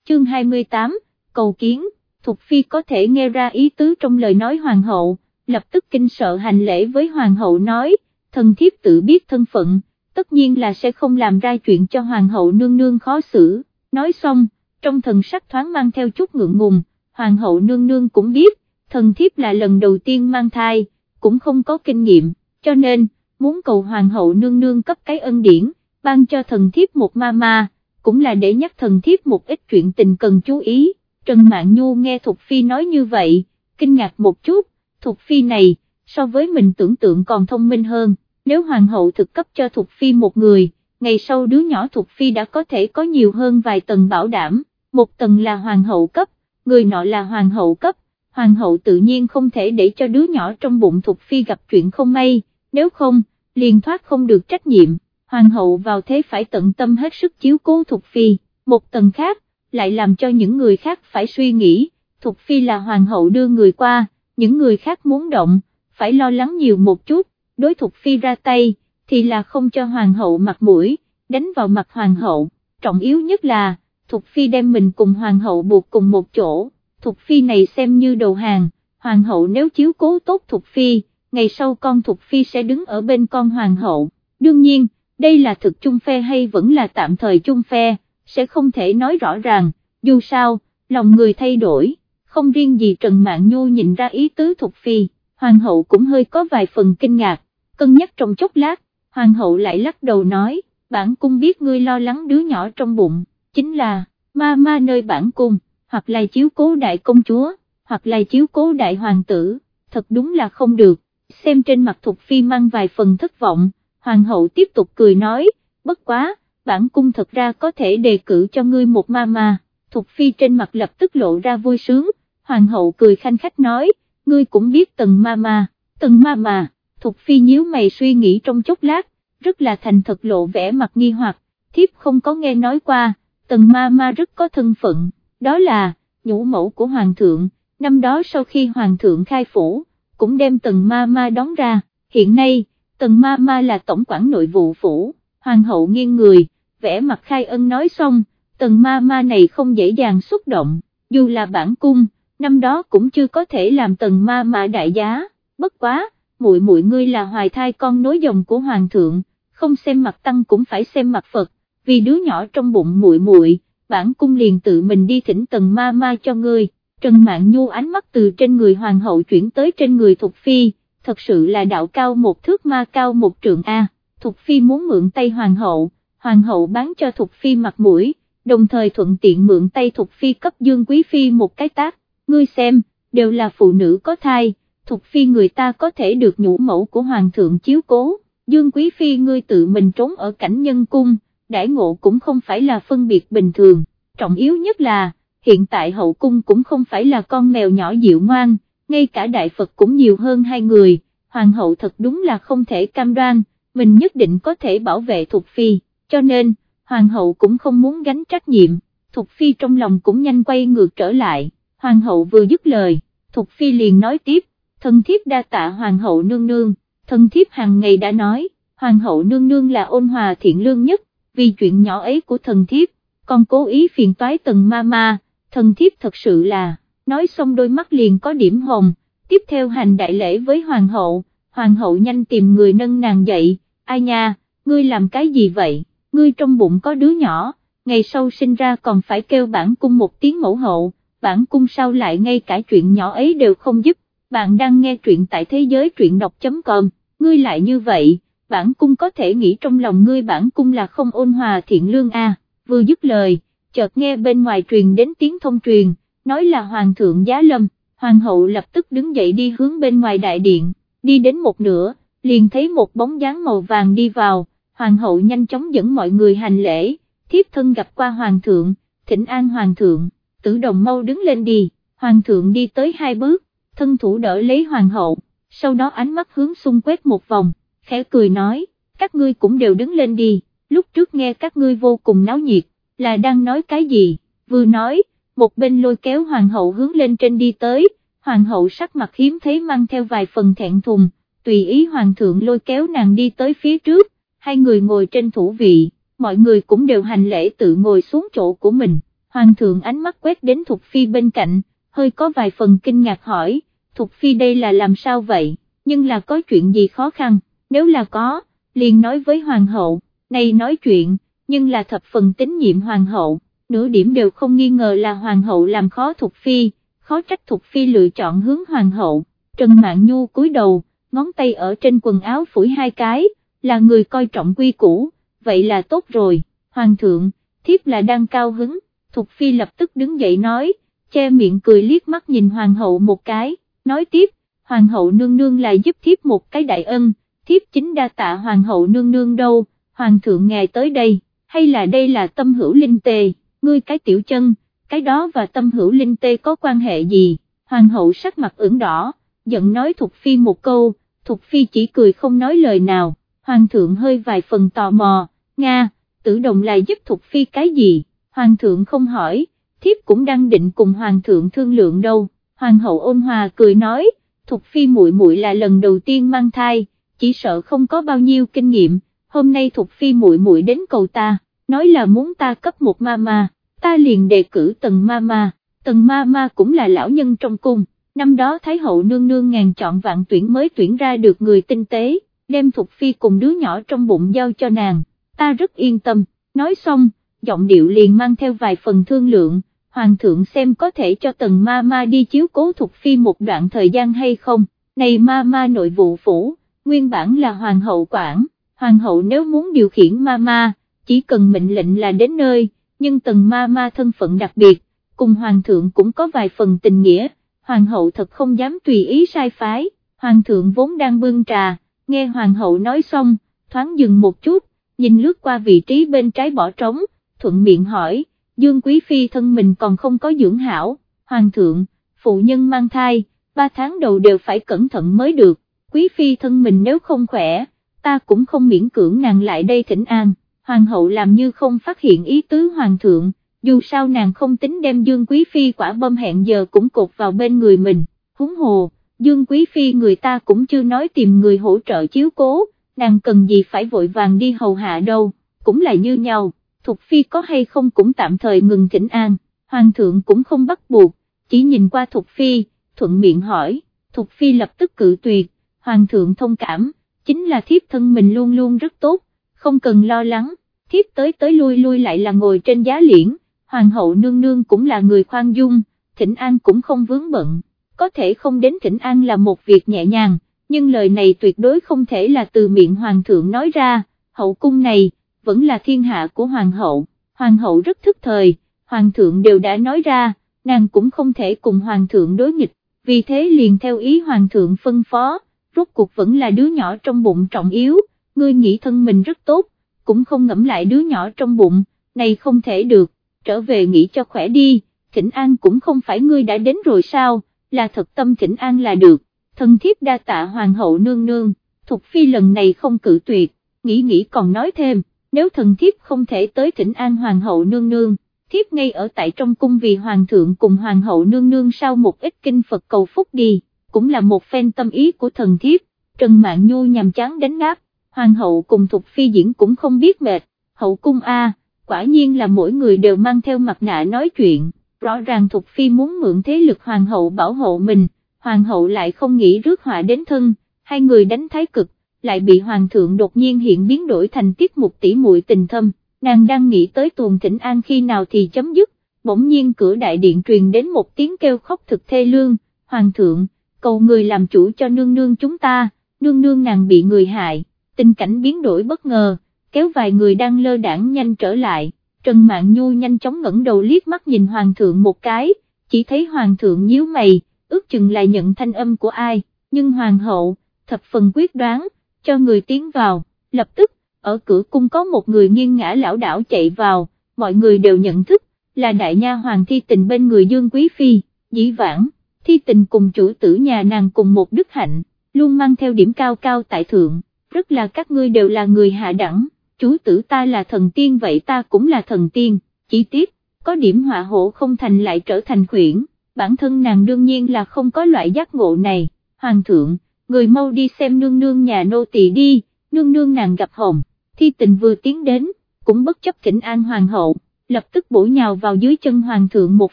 Chương 28, cầu kiến, Thục Phi có thể nghe ra ý tứ trong lời nói hoàng hậu, lập tức kinh sợ hành lễ với hoàng hậu nói, thần thiếp tự biết thân phận, tất nhiên là sẽ không làm ra chuyện cho hoàng hậu nương nương khó xử, nói xong, trong thần sắc thoáng mang theo chút ngượng ngùng, hoàng hậu nương nương cũng biết, thần thiếp là lần đầu tiên mang thai, cũng không có kinh nghiệm, cho nên, muốn cầu hoàng hậu nương nương cấp cái ân điển, ban cho thần thiếp một ma ma, cũng là để nhắc thần thiếp một ít chuyện tình cần chú ý, Trần Mạn Nhu nghe Thục Phi nói như vậy, kinh ngạc một chút, Thục Phi này, so với mình tưởng tượng còn thông minh hơn, nếu hoàng hậu thực cấp cho Thục Phi một người, ngày sau đứa nhỏ Thục Phi đã có thể có nhiều hơn vài tầng bảo đảm, một tầng là hoàng hậu cấp, người nọ là hoàng hậu cấp, hoàng hậu tự nhiên không thể để cho đứa nhỏ trong bụng Thục Phi gặp chuyện không may, nếu không, liền thoát không được trách nhiệm, hoàng hậu vào thế phải tận tâm hết sức chiếu cố Thục Phi, một tầng khác, lại làm cho những người khác phải suy nghĩ, Thục Phi là hoàng hậu đưa người qua, những người khác muốn động, phải lo lắng nhiều một chút, đối Thục Phi ra tay, thì là không cho hoàng hậu mặt mũi, đánh vào mặt hoàng hậu, trọng yếu nhất là, Thục Phi đem mình cùng hoàng hậu buộc cùng một chỗ, Thục Phi này xem như đầu hàng, hoàng hậu nếu chiếu cố tốt Thục Phi, ngày sau con Thục Phi sẽ đứng ở bên con hoàng hậu, đương nhiên, đây là thực chung phe hay vẫn là tạm thời chung phe, sẽ không thể nói rõ ràng, dù sao, lòng người thay đổi, không riêng gì Trần Mạn Nhu nhìn ra ý tứ Thục Phi, hoàng hậu cũng hơi có vài phần kinh ngạc, cân nhắc trong chốc lát, hoàng hậu lại lắc đầu nói, bản cung biết ngươi lo lắng đứa nhỏ trong bụng, chính là, ma ma nơi bản cung, hoặc là chiếu cố đại công chúa, hoặc là chiếu cố đại hoàng tử, thật đúng là không được, xem trên mặt Thục Phi mang vài phần thất vọng, hoàng hậu tiếp tục cười nói, bất quá, bản cung thật ra có thể đề cử cho ngươi một ma ma, Thục Phi trên mặt lập tức lộ ra vui sướng, hoàng hậu cười khanh khách nói, ngươi cũng biết tần ma ma, tần ma ma, Thục Phi nhíu mày suy nghĩ trong chốc lát, rất là thành thật lộ vẻ mặt nghi hoặc, thiếp không có nghe nói qua, tần ma ma rất có thân phận, đó là, nhũ mẫu của hoàng thượng, năm đó sau khi hoàng thượng khai phủ, cũng đem tần ma ma đón ra, hiện nay, tần ma ma là tổng quản nội vụ phủ, hoàng hậu nghiêng người, vẽ mặt khai ân nói xong, tần ma ma này không dễ dàng xúc động, dù là bản cung, năm đó cũng chưa có thể làm tần ma ma đại giá, bất quá, muội muội ngươi là hoài thai con nối dòng của hoàng thượng, không xem mặt tăng cũng phải xem mặt Phật, vì đứa nhỏ trong bụng muội muội, bản cung liền tự mình đi thỉnh tần ma ma cho ngươi. Trần Mạn Nhu ánh mắt từ trên người hoàng hậu chuyển tới trên người Thục Phi, thật sự là đạo cao một thước ma cao một trượng A, Thục Phi muốn mượn tay hoàng hậu, hoàng hậu bán cho Thục Phi mặt mũi, đồng thời thuận tiện mượn tay Thục Phi cấp Dương Quý Phi một cái tác, ngươi xem, đều là phụ nữ có thai, Thục Phi người ta có thể được nhũ mẫu của Hoàng thượng chiếu cố, Dương Quý Phi ngươi tự mình trốn ở cảnh nhân cung, đãi ngộ cũng không phải là phân biệt bình thường, trọng yếu nhất là, hiện tại hậu cung cũng không phải là con mèo nhỏ dịu ngoan, ngay cả đại Phật cũng nhiều hơn hai người, hoàng hậu thật đúng là không thể cam đoan, mình nhất định có thể bảo vệ Thục Phi, cho nên, hoàng hậu cũng không muốn gánh trách nhiệm, Thục Phi trong lòng cũng nhanh quay ngược trở lại, hoàng hậu vừa dứt lời, Thục Phi liền nói tiếp, thân thiếp đa tạ hoàng hậu nương nương, thân thiếp hàng ngày đã nói, hoàng hậu nương nương là ôn hòa thiện lương nhất, vì chuyện nhỏ ấy của thần thiếp, còn cố ý phiền toái tần ma ma, thần thiếp thật sự là, nói xong đôi mắt liền có điểm hồng, tiếp theo hành đại lễ với hoàng hậu, hoàng hậu nhanh tìm người nâng nàng dậy, ai nha, ngươi làm cái gì vậy, ngươi trong bụng có đứa nhỏ, ngày sau sinh ra còn phải kêu bản cung một tiếng mẫu hậu, bản cung sao lại ngay cả chuyện nhỏ ấy đều không giúp, bạn đang nghe truyện tại thế giới truyện đọc.com, ngươi lại như vậy, bản cung có thể nghĩ trong lòng ngươi bản cung là không ôn hòa thiện lương a. vừa dứt lời, chợt nghe bên ngoài truyền đến tiếng thông truyền, nói là hoàng thượng giá lâm, hoàng hậu lập tức đứng dậy đi hướng bên ngoài đại điện, đi đến một nửa, liền thấy một bóng dáng màu vàng đi vào, hoàng hậu nhanh chóng dẫn mọi người hành lễ, thiếp thân gặp qua hoàng thượng, thỉnh an hoàng thượng, tử đồng mau đứng lên đi, hoàng thượng đi tới hai bước, thân thủ đỡ lấy hoàng hậu, sau đó ánh mắt hướng xung quét một vòng, khẽ cười nói, các ngươi cũng đều đứng lên đi, lúc trước nghe các ngươi vô cùng náo nhiệt, là đang nói cái gì, vừa nói, một bên lôi kéo hoàng hậu hướng lên trên đi tới, hoàng hậu sắc mặt hiếm thấy mang theo vài phần thẹn thùng, tùy ý hoàng thượng lôi kéo nàng đi tới phía trước, hai người ngồi trên thủ vị, mọi người cũng đều hành lễ tự ngồi xuống chỗ của mình, hoàng thượng ánh mắt quét đến Thục Phi bên cạnh, hơi có vài phần kinh ngạc hỏi, Thục Phi đây là làm sao vậy, nhưng là có chuyện gì khó khăn, nếu là có, liền nói với hoàng hậu, này nói chuyện, nhưng là thập phần tín nhiệm hoàng hậu, nửa điểm đều không nghi ngờ là hoàng hậu làm khó Thục Phi, khó trách Thục Phi lựa chọn hướng hoàng hậu, Trần Mạn Nhu cúi đầu, ngón tay ở trên quần áo phủi hai cái, là người coi trọng quy củ, vậy là tốt rồi, hoàng thượng, thiếp là đang cao hứng, Thục Phi lập tức đứng dậy nói, che miệng cười liếc mắt nhìn hoàng hậu một cái, nói tiếp, hoàng hậu nương nương là giúp thiếp một cái đại ân, thiếp chính đa tạ hoàng hậu nương nương đâu, hoàng thượng ngài tới đây, hay là đây là tâm hữu linh tề, ngươi cái tiểu chân, cái đó và tâm hữu linh tê có quan hệ gì, hoàng hậu sắc mặt ửng đỏ, giận nói Thục Phi một câu, Thục Phi chỉ cười không nói lời nào, hoàng thượng hơi vài phần tò mò, Nga, tử đồng lại giúp Thục Phi cái gì, hoàng thượng không hỏi, thiếp cũng đang định cùng hoàng thượng thương lượng đâu, hoàng hậu ôn hòa cười nói, Thục Phi muội muội là lần đầu tiên mang thai, chỉ sợ không có bao nhiêu kinh nghiệm, hôm nay Thục Phi muội muội đến cầu ta, nói là muốn ta cấp một ma ma, ta liền đề cử tần ma ma, tần ma ma cũng là lão nhân trong cung, năm đó Thái hậu nương nương ngàn chọn vạn tuyển mới tuyển ra được người tinh tế, đem Thục Phi cùng đứa nhỏ trong bụng giao cho nàng, ta rất yên tâm, nói xong, giọng điệu liền mang theo vài phần thương lượng, hoàng thượng xem có thể cho tần ma ma đi chiếu cố Thục Phi một đoạn thời gian hay không, này ma ma nội vụ phủ, nguyên bản là hoàng hậu quản, hoàng hậu nếu muốn điều khiển ma ma, chỉ cần mệnh lệnh là đến nơi, nhưng tần ma ma thân phận đặc biệt, cùng hoàng thượng cũng có vài phần tình nghĩa, hoàng hậu thật không dám tùy ý sai phái, hoàng thượng vốn đang bưng trà, nghe hoàng hậu nói xong, thoáng dừng một chút, nhìn lướt qua vị trí bên trái bỏ trống, thuận miệng hỏi, Dương Quý Phi thân mình còn không có dưỡng hảo, hoàng thượng, phụ nhân mang thai, ba tháng đầu đều phải cẩn thận mới được, Quý Phi thân mình nếu không khỏe, ta cũng không miễn cưỡng nàng lại đây thỉnh an hoàng hậu làm như không phát hiện ý tứ hoàng thượng, dù sao nàng không tính đem Dương Quý Phi quả bom hẹn giờ cũng cột vào bên người mình, húng hồ, Dương Quý Phi người ta cũng chưa nói tìm người hỗ trợ chiếu cố, nàng cần gì phải vội vàng đi hầu hạ đâu, cũng là như nhau, Thục Phi có hay không cũng tạm thời ngừng thỉnh an, hoàng thượng cũng không bắt buộc, chỉ nhìn qua Thục Phi, thuận miệng hỏi, Thục Phi lập tức cự tuyệt, hoàng thượng thông cảm, chính là thiếp thân mình luôn luôn rất tốt, không cần lo lắng, thiếp tới tới lui lui lại là ngồi trên giá liễn, hoàng hậu nương nương cũng là người khoan dung, thỉnh an cũng không vướng bận, có thể không đến thỉnh an là một việc nhẹ nhàng, nhưng lời này tuyệt đối không thể là từ miệng hoàng thượng nói ra, hậu cung này, vẫn là thiên hạ của hoàng hậu, hoàng hậu rất thức thời, hoàng thượng đều đã nói ra, nàng cũng không thể cùng hoàng thượng đối nghịch, vì thế liền theo ý hoàng thượng phân phó, rốt cuộc vẫn là đứa nhỏ trong bụng trọng yếu, ngươi nghĩ thân mình rất tốt, cũng không ngẫm lại đứa nhỏ trong bụng, này không thể được, trở về nghỉ cho khỏe đi, thỉnh an cũng không phải ngươi đã đến rồi sao, là thật tâm thỉnh an là được, thân thiếp đa tạ hoàng hậu nương nương, Thục Phi lần này không cự tuyệt, nghĩ nghĩ còn nói thêm, nếu thần thiếp không thể tới thỉnh an hoàng hậu nương nương, thiếp ngay ở tại trong cung vì hoàng thượng cùng hoàng hậu nương nương sau một ít kinh Phật cầu phúc đi, cũng là một phen tâm ý của thần thiếp, Trần Mạn Nhu nhằm chán đánh ngáp, hoàng hậu cùng Thục Phi diễn cũng không biết mệt, hậu cung A, quả nhiên là mỗi người đều mang theo mặt nạ nói chuyện, rõ ràng Thục Phi muốn mượn thế lực hoàng hậu bảo hộ mình, hoàng hậu lại không nghĩ rước họa đến thân, hai người đánh thái cực, lại bị hoàng thượng đột nhiên hiện biến đổi thành tiết mục tỷ muội tình thâm, nàng đang nghĩ tới tuồng thỉnh an khi nào thì chấm dứt, bỗng nhiên cửa đại điện truyền đến một tiếng kêu khóc thực thê lương, hoàng thượng, cầu người làm chủ cho nương nương chúng ta, nương nương nàng bị người hại, tình cảnh biến đổi bất ngờ, kéo vài người đang lơ đảng nhanh trở lại, Trần Mạn Nhu nhanh chóng ngẩng đầu liếc mắt nhìn hoàng thượng một cái, chỉ thấy hoàng thượng nhíu mày, ước chừng là nhận thanh âm của ai, nhưng hoàng hậu, thập phần quyết đoán, cho người tiến vào, lập tức, ở cửa cung có một người nghiêng ngã lão đảo chạy vào, mọi người đều nhận thức, là đại nha hoàng thi tình bên người Dương Quý Phi, dĩ vãng, thi tình cùng chủ tử nhà nàng cùng một đức hạnh, luôn mang theo điểm cao cao tại thượng, rất là các ngươi đều là người hạ đẳng, chú tử ta là thần tiên vậy ta cũng là thần tiên, chỉ tiếc, có điểm họa hộ không thành lại trở thành khuyển, bản thân nàng đương nhiên là không có loại giác ngộ này, hoàng thượng, người mau đi xem nương nương nhà nô tỳ đi, nương nương nàng gặp hồng, thi tình vừa tiến đến, cũng bất chấp thỉnh an hoàng hậu, lập tức bổ nhào vào dưới chân hoàng thượng một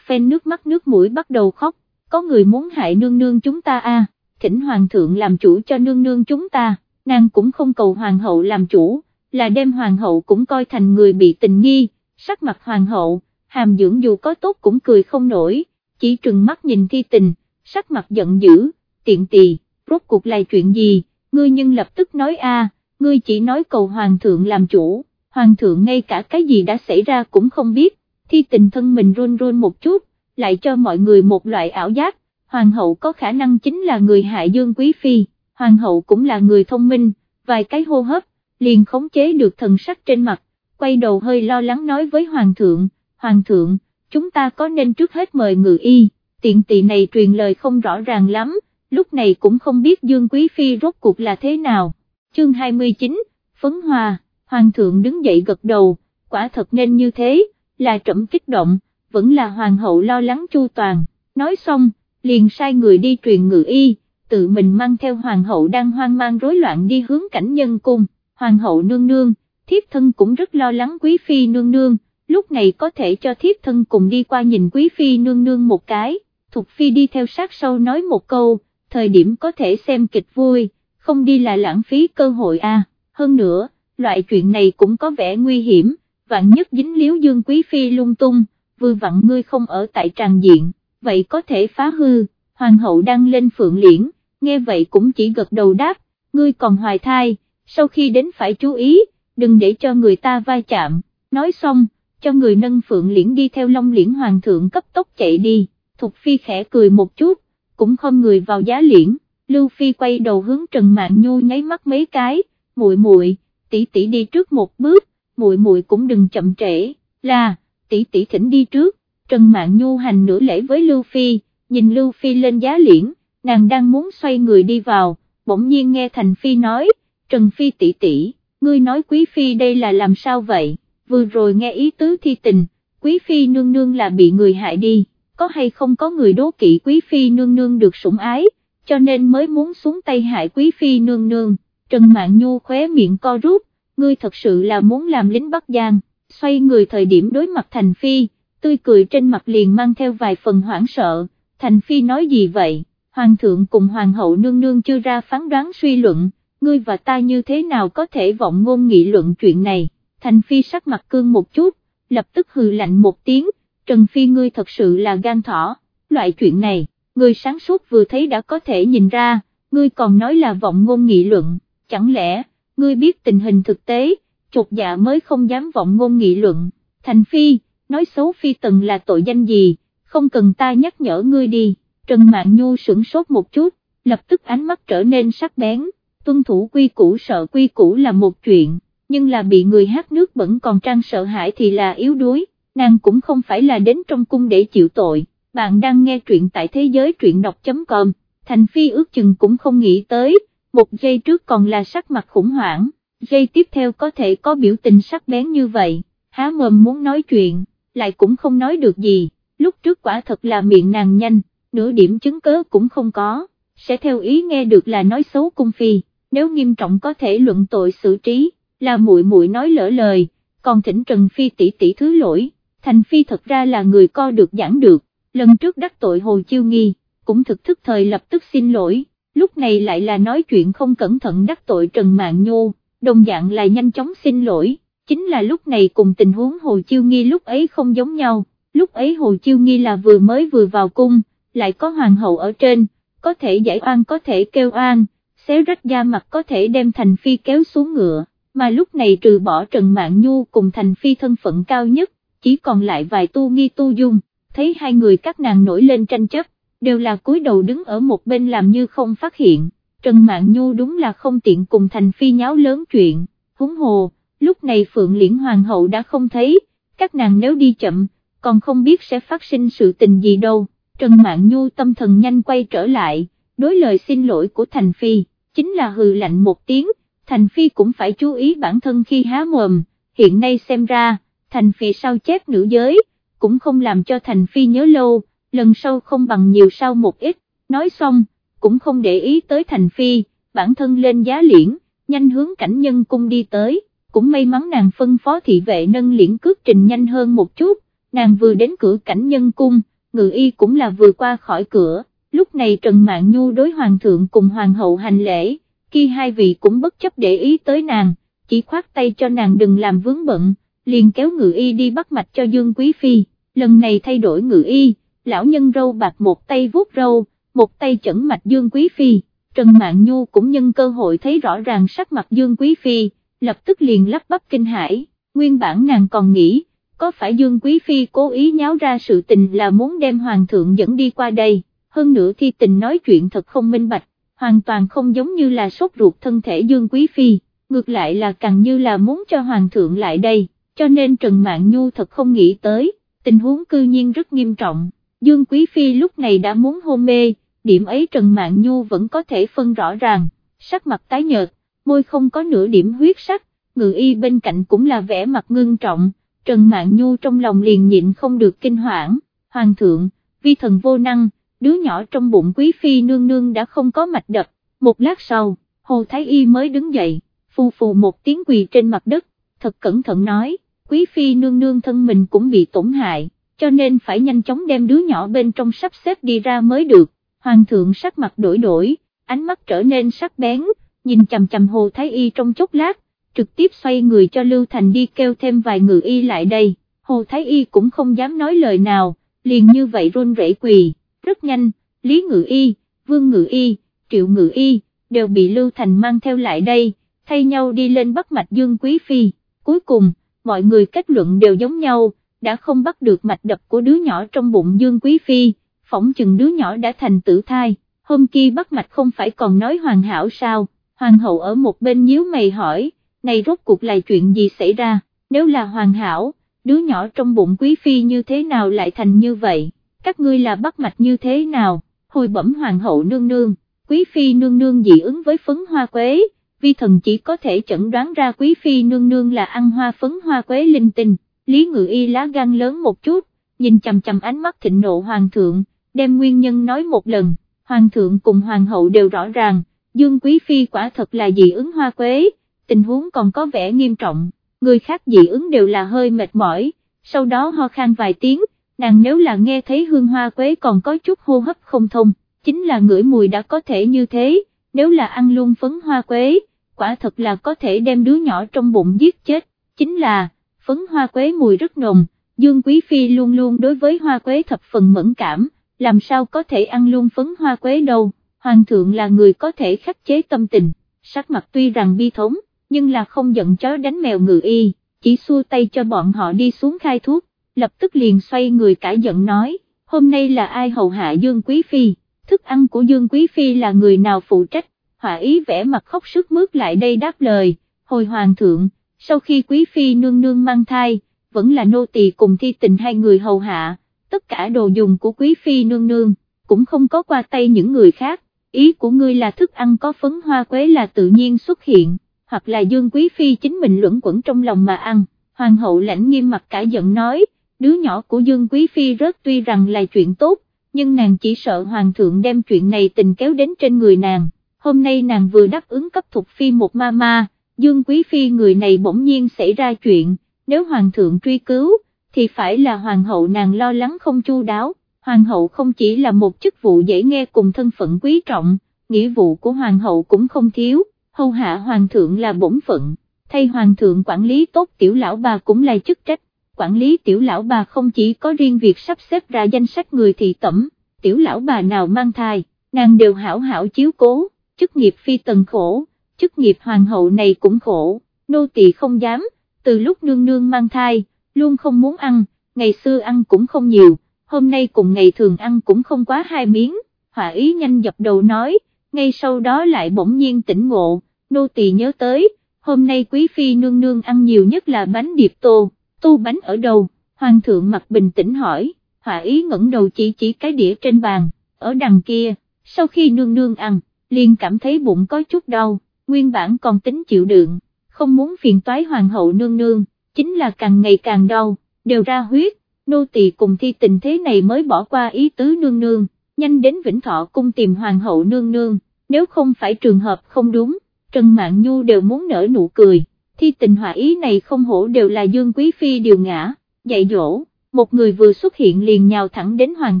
phen nước mắt nước mũi bắt đầu khóc, có người muốn hại nương nương chúng ta a, à, thỉnh hoàng thượng làm chủ cho nương nương chúng ta, nàng cũng không cầu hoàng hậu làm chủ, là đem hoàng hậu cũng coi thành người bị tình nghi, sắc mặt hoàng hậu, hàm dưỡng dù có tốt cũng cười không nổi, chỉ trừng mắt nhìn thi tình, sắc mặt giận dữ, tiện tỳ rốt cuộc là chuyện gì, ngươi nhưng lập tức nói a, ngươi chỉ nói cầu hoàng thượng làm chủ, hoàng thượng ngay cả cái gì đã xảy ra cũng không biết, thi tình thân mình run run một chút, lại cho mọi người một loại ảo giác, hoàng hậu có khả năng chính là người hại dương quý phi, hoàng hậu cũng là người thông minh, vài cái hô hấp, liền khống chế được thần sắc trên mặt, quay đầu hơi lo lắng nói với hoàng thượng, hoàng thượng, chúng ta có nên trước hết mời ngự y, tiện tỳ này truyền lời không rõ ràng lắm, lúc này cũng không biết Dương Quý Phi rốt cuộc là thế nào. Chương 29, Phấn Hòa, Hoàng thượng đứng dậy gật đầu, quả thật nên như thế, là trẫm kích động, vẫn là Hoàng hậu lo lắng chu toàn, nói xong, liền sai người đi truyền ngự y, tự mình mang theo Hoàng hậu đang hoang mang rối loạn đi hướng cảnh nhân cung, Hoàng hậu nương nương, thiếp thân cũng rất lo lắng Quý Phi nương nương, lúc này có thể cho thiếp thân cùng đi qua nhìn Quý Phi nương nương một cái, Thục Phi đi theo sát sau nói một câu, thời điểm có thể xem kịch vui, không đi là lãng phí cơ hội a. hơn nữa, loại chuyện này cũng có vẻ nguy hiểm, vạn nhất dính liếu dương quý phi lung tung, vừa vặn ngươi không ở tại tràng diện, vậy có thể phá hư, hoàng hậu đang lên phượng liễn, nghe vậy cũng chỉ gật đầu đáp, ngươi còn hoài thai, sau khi đến phải chú ý, đừng để cho người ta vai chạm, nói xong, cho người nâng phượng liễn đi theo long liễn hoàng thượng cấp tốc chạy đi, Thục Phi khẽ cười một chút, cũng không người vào giá liễn, Lưu Phi quay đầu hướng Trần Mạn Nhu nháy mắt mấy cái, muội muội, tỷ tỷ đi trước một bước, muội muội cũng đừng chậm trễ, là, tỷ tỷ thỉnh đi trước, Trần Mạn Nhu hành nửa lễ với Lưu Phi, nhìn Lưu Phi lên giá liễn, nàng đang muốn xoay người đi vào, bỗng nhiên nghe Thành Phi nói, Trần Phi tỷ tỷ, ngươi nói Quý Phi đây là làm sao vậy, vừa rồi nghe ý tứ thi tình, Quý Phi nương nương là bị người hại đi có hay không có người đố kỵ quý phi nương nương được sủng ái, cho nên mới muốn xuống tay hại quý phi nương nương, Trần Mạn Nhu khóe miệng co rút, ngươi thật sự là muốn làm lính Bắc Giang, xoay người thời điểm đối mặt Thành Phi, tươi cười trên mặt liền mang theo vài phần hoảng sợ, Thành Phi nói gì vậy, Hoàng thượng cùng Hoàng hậu nương nương chưa ra phán đoán suy luận, ngươi và ta như thế nào có thể vọng ngôn nghị luận chuyện này, Thành Phi sắc mặt cương một chút, lập tức hừ lạnh một tiếng, Trần Phi ngươi thật sự là gan thỏ, loại chuyện này, ngươi sáng suốt vừa thấy đã có thể nhìn ra, ngươi còn nói là vọng ngôn nghị luận, chẳng lẽ, ngươi biết tình hình thực tế, chột dạ mới không dám vọng ngôn nghị luận, Thành Phi, nói xấu Phi Tần là tội danh gì, không cần ta nhắc nhở ngươi đi, Trần Mạn Nhu sửng sốt một chút, lập tức ánh mắt trở nên sắc bén, tuân thủ quy củ sợ quy củ là một chuyện, nhưng là bị người hát nước bẩn còn trang sợ hãi thì là yếu đuối, nàng cũng không phải là đến trong cung để chịu tội, bạn đang nghe truyện tại thế giới truyện đọc.com, Thành Phi ước chừng cũng không nghĩ tới, một giây trước còn là sắc mặt khủng hoảng, giây tiếp theo có thể có biểu tình sắc bén như vậy, há mồm muốn nói chuyện, lại cũng không nói được gì, lúc trước quả thật là miệng nàng nhanh, nửa điểm chứng cớ cũng không có, sẽ theo ý nghe được là nói xấu cung phi, nếu nghiêm trọng có thể luận tội xử trí, là muội muội nói lỡ lời, còn thỉnh Trần Phi tỷ tỷ thứ lỗi, Thành Phi thật ra là người co được giảng được, lần trước đắc tội Hồ Chiêu Nghi, cũng thực thức thời lập tức xin lỗi, lúc này lại là nói chuyện không cẩn thận đắc tội Trần Mạng Nhô, đồng dạng là nhanh chóng xin lỗi, chính là lúc này cùng tình huống Hồ Chiêu Nghi lúc ấy không giống nhau, lúc ấy Hồ Chiêu Nghi là vừa mới vừa vào cung, lại có hoàng hậu ở trên, có thể giải oan có thể kêu oan, xé rách da mặt có thể đem Thành Phi kéo xuống ngựa, mà lúc này trừ bỏ Trần Mạng Nhu cùng Thành Phi thân phận cao nhất, chỉ còn lại vài tu nghi tu dung, thấy hai người các nàng nổi lên tranh chấp, đều là cúi đầu đứng ở một bên làm như không phát hiện, Trần Mạng Nhu đúng là không tiện cùng Thành Phi nháo lớn chuyện, húng hồ, lúc này Phượng Liễn Hoàng hậu đã không thấy, các nàng nếu đi chậm, còn không biết sẽ phát sinh sự tình gì đâu, Trần Mạn Nhu tâm thần nhanh quay trở lại, đối lời xin lỗi của Thành Phi, chính là hừ lạnh một tiếng, Thành Phi cũng phải chú ý bản thân khi há mồm, hiện nay xem ra, Thành Phi sao chép nữ giới, cũng không làm cho Thành Phi nhớ lâu, lần sau không bằng nhiều sau một ít, nói xong, cũng không để ý tới Thành Phi, bản thân lên giá liễn, nhanh hướng cảnh nhân cung đi tới, cũng may mắn nàng phân phó thị vệ nâng liễn cước trình nhanh hơn một chút, nàng vừa đến cửa cảnh nhân cung, ngự y cũng là vừa qua khỏi cửa, lúc này Trần Mạn Nhu đối hoàng thượng cùng hoàng hậu hành lễ, khi hai vị cũng bất chấp để ý tới nàng, chỉ khoát tay cho nàng đừng làm vướng bận, liền kéo ngự y đi bắt mạch cho Dương Quý Phi, lần này thay đổi ngự y, lão nhân râu bạc một tay vuốt râu, một tay chẩn mạch Dương Quý Phi, Trần Mạn Nhu cũng nhân cơ hội thấy rõ ràng sắc mặt Dương Quý Phi, lập tức liền lắp bắp kinh hãi, nguyên bản nàng còn nghĩ, có phải Dương Quý Phi cố ý nháo ra sự tình là muốn đem Hoàng thượng dẫn đi qua đây, hơn nữa thi tình nói chuyện thật không minh bạch, hoàn toàn không giống như là sốt ruột thân thể Dương Quý Phi, ngược lại là càng như là muốn cho Hoàng thượng lại đây, cho nên Trần Mạn Nhu thật không nghĩ tới, tình huống cư nhiên rất nghiêm trọng, Dương Quý Phi lúc này đã muốn hôn mê, điểm ấy Trần Mạn Nhu vẫn có thể phân rõ ràng, sắc mặt tái nhợt, môi không có nửa điểm huyết sắc, ngự y bên cạnh cũng là vẻ mặt ngưng trọng, Trần Mạn Nhu trong lòng liền nhịn không được kinh hoảng, Hoàng thượng, vi thần vô năng, đứa nhỏ trong bụng quý phi nương nương đã không có mạch đập, một lát sau, Hồ Thái Y mới đứng dậy, phù phù một tiếng quỳ trên mặt đất, thật cẩn thận nói, quý phi nương nương thân mình cũng bị tổn hại, cho nên phải nhanh chóng đem đứa nhỏ bên trong sắp xếp đi ra mới được, hoàng thượng sắc mặt đổi đổi, ánh mắt trở nên sắc bén, nhìn chầm chầm Hồ Thái Y trong chốc lát, trực tiếp xoay người cho Lưu Thành đi kêu thêm vài người y lại đây, Hồ Thái Y cũng không dám nói lời nào, liền như vậy run rẩy quỳ. Rất nhanh, Lý Ngự Y, Vương Ngự Y, Triệu Ngự Y, đều bị Lưu Thành mang theo lại đây, thay nhau đi lên bắt mạch Dương Quý Phi, cuối cùng, mọi người kết luận đều giống nhau, đã không bắt được mạch đập của đứa nhỏ trong bụng Dương Quý Phi, phỏng chừng đứa nhỏ đã thành tử thai, hôm kia bắt mạch không phải còn nói hoàn hảo sao, hoàng hậu ở một bên nhíu mày hỏi, này rốt cuộc là chuyện gì xảy ra, nếu là hoàn hảo, đứa nhỏ trong bụng Quý Phi như thế nào lại thành như vậy? các ngươi là bắt mạch như thế nào, hồi bẩm hoàng hậu nương nương, quý phi nương nương dị ứng với phấn hoa quế, vi thần chỉ có thể chẩn đoán ra quý phi nương nương là ăn hoa phấn hoa quế linh tinh, lý ngự y lá gan lớn một chút, nhìn chầm chầm ánh mắt thịnh nộ hoàng thượng, đem nguyên nhân nói một lần, hoàng thượng cùng hoàng hậu đều rõ ràng, dương quý phi quả thật là dị ứng hoa quế, tình huống còn có vẻ nghiêm trọng, người khác dị ứng đều là hơi mệt mỏi, sau đó ho khan vài tiếng, nàng nếu là nghe thấy hương hoa quế còn có chút hô hấp không thông, chính là ngửi mùi đã có thể như thế, nếu là ăn luôn phấn hoa quế, quả thật là có thể đem đứa nhỏ trong bụng giết chết, chính là, phấn hoa quế mùi rất nồng, Dương Quý Phi luôn luôn đối với hoa quế thập phần mẫn cảm, làm sao có thể ăn luôn phấn hoa quế đâu, Hoàng thượng là người có thể khắc chế tâm tình, sắc mặt tuy rằng bi thống, nhưng là không giận chó đánh mèo ngự y, chỉ xua tay cho bọn họ đi xuống khai thuốc, lập tức liền xoay người cãi giận nói, hôm nay là ai hầu hạ Dương Quý Phi, thức ăn của Dương Quý Phi là người nào phụ trách, họa ý vẽ mặt khóc sức mướt lại đây đáp lời, hồi hoàng thượng, sau khi Quý Phi nương nương mang thai, vẫn là nô tỳ cùng thi tình hai người hầu hạ, tất cả đồ dùng của Quý Phi nương nương, cũng không có qua tay những người khác, ý của ngươi là thức ăn có phấn hoa quế là tự nhiên xuất hiện, hoặc là Dương Quý Phi chính mình luẩn quẩn trong lòng mà ăn, hoàng hậu lãnh nghiêm mặt cả giận nói, đứa nhỏ của Dương Quý Phi rớt tuy rằng là chuyện tốt, nhưng nàng chỉ sợ hoàng thượng đem chuyện này tình kéo đến trên người nàng, hôm nay nàng vừa đáp ứng cấp thuộc phi một ma ma, Dương Quý Phi người này bỗng nhiên xảy ra chuyện, nếu hoàng thượng truy cứu, thì phải là hoàng hậu nàng lo lắng không chu đáo, hoàng hậu không chỉ là một chức vụ dễ nghe cùng thân phận quý trọng, nghĩa vụ của hoàng hậu cũng không thiếu, hầu hạ hoàng thượng là bổn phận, thay hoàng thượng quản lý tốt tiểu lão bà cũng là chức trách, quản lý tiểu lão bà không chỉ có riêng việc sắp xếp ra danh sách người thị tẩm, tiểu lão bà nào mang thai, nàng đều hảo hảo chiếu cố, chức nghiệp phi tần khổ, chức nghiệp hoàng hậu này cũng khổ, nô tỳ không dám, từ lúc nương nương mang thai, luôn không muốn ăn, ngày xưa ăn cũng không nhiều, hôm nay cùng ngày thường ăn cũng không quá hai miếng, họa ý nhanh dập đầu nói, ngay sau đó lại bỗng nhiên tỉnh ngộ, nô tỳ nhớ tới, hôm nay quý phi nương nương ăn nhiều nhất là bánh điệp tô, tô bánh ở đâu, hoàng thượng mặt bình tĩnh hỏi, họa ý ngẩng đầu chỉ chỉ cái đĩa trên bàn, ở đằng kia, sau khi nương nương ăn, liền cảm thấy bụng có chút đau, nguyên bản còn tính chịu đựng, không muốn phiền toái hoàng hậu nương nương, chính là càng ngày càng đau, đều ra huyết, nô tỳ cùng thi tình thế này mới bỏ qua ý tứ nương nương, nhanh đến Vĩnh Thọ cung tìm hoàng hậu nương nương, nếu không phải trường hợp không đúng, Trần Mạn Nhu đều muốn nở nụ cười, thi tình hòa ý này không hổ đều là Dương Quý Phi điều ngã, dạy dỗ, một người vừa xuất hiện liền nhào thẳng đến hoàng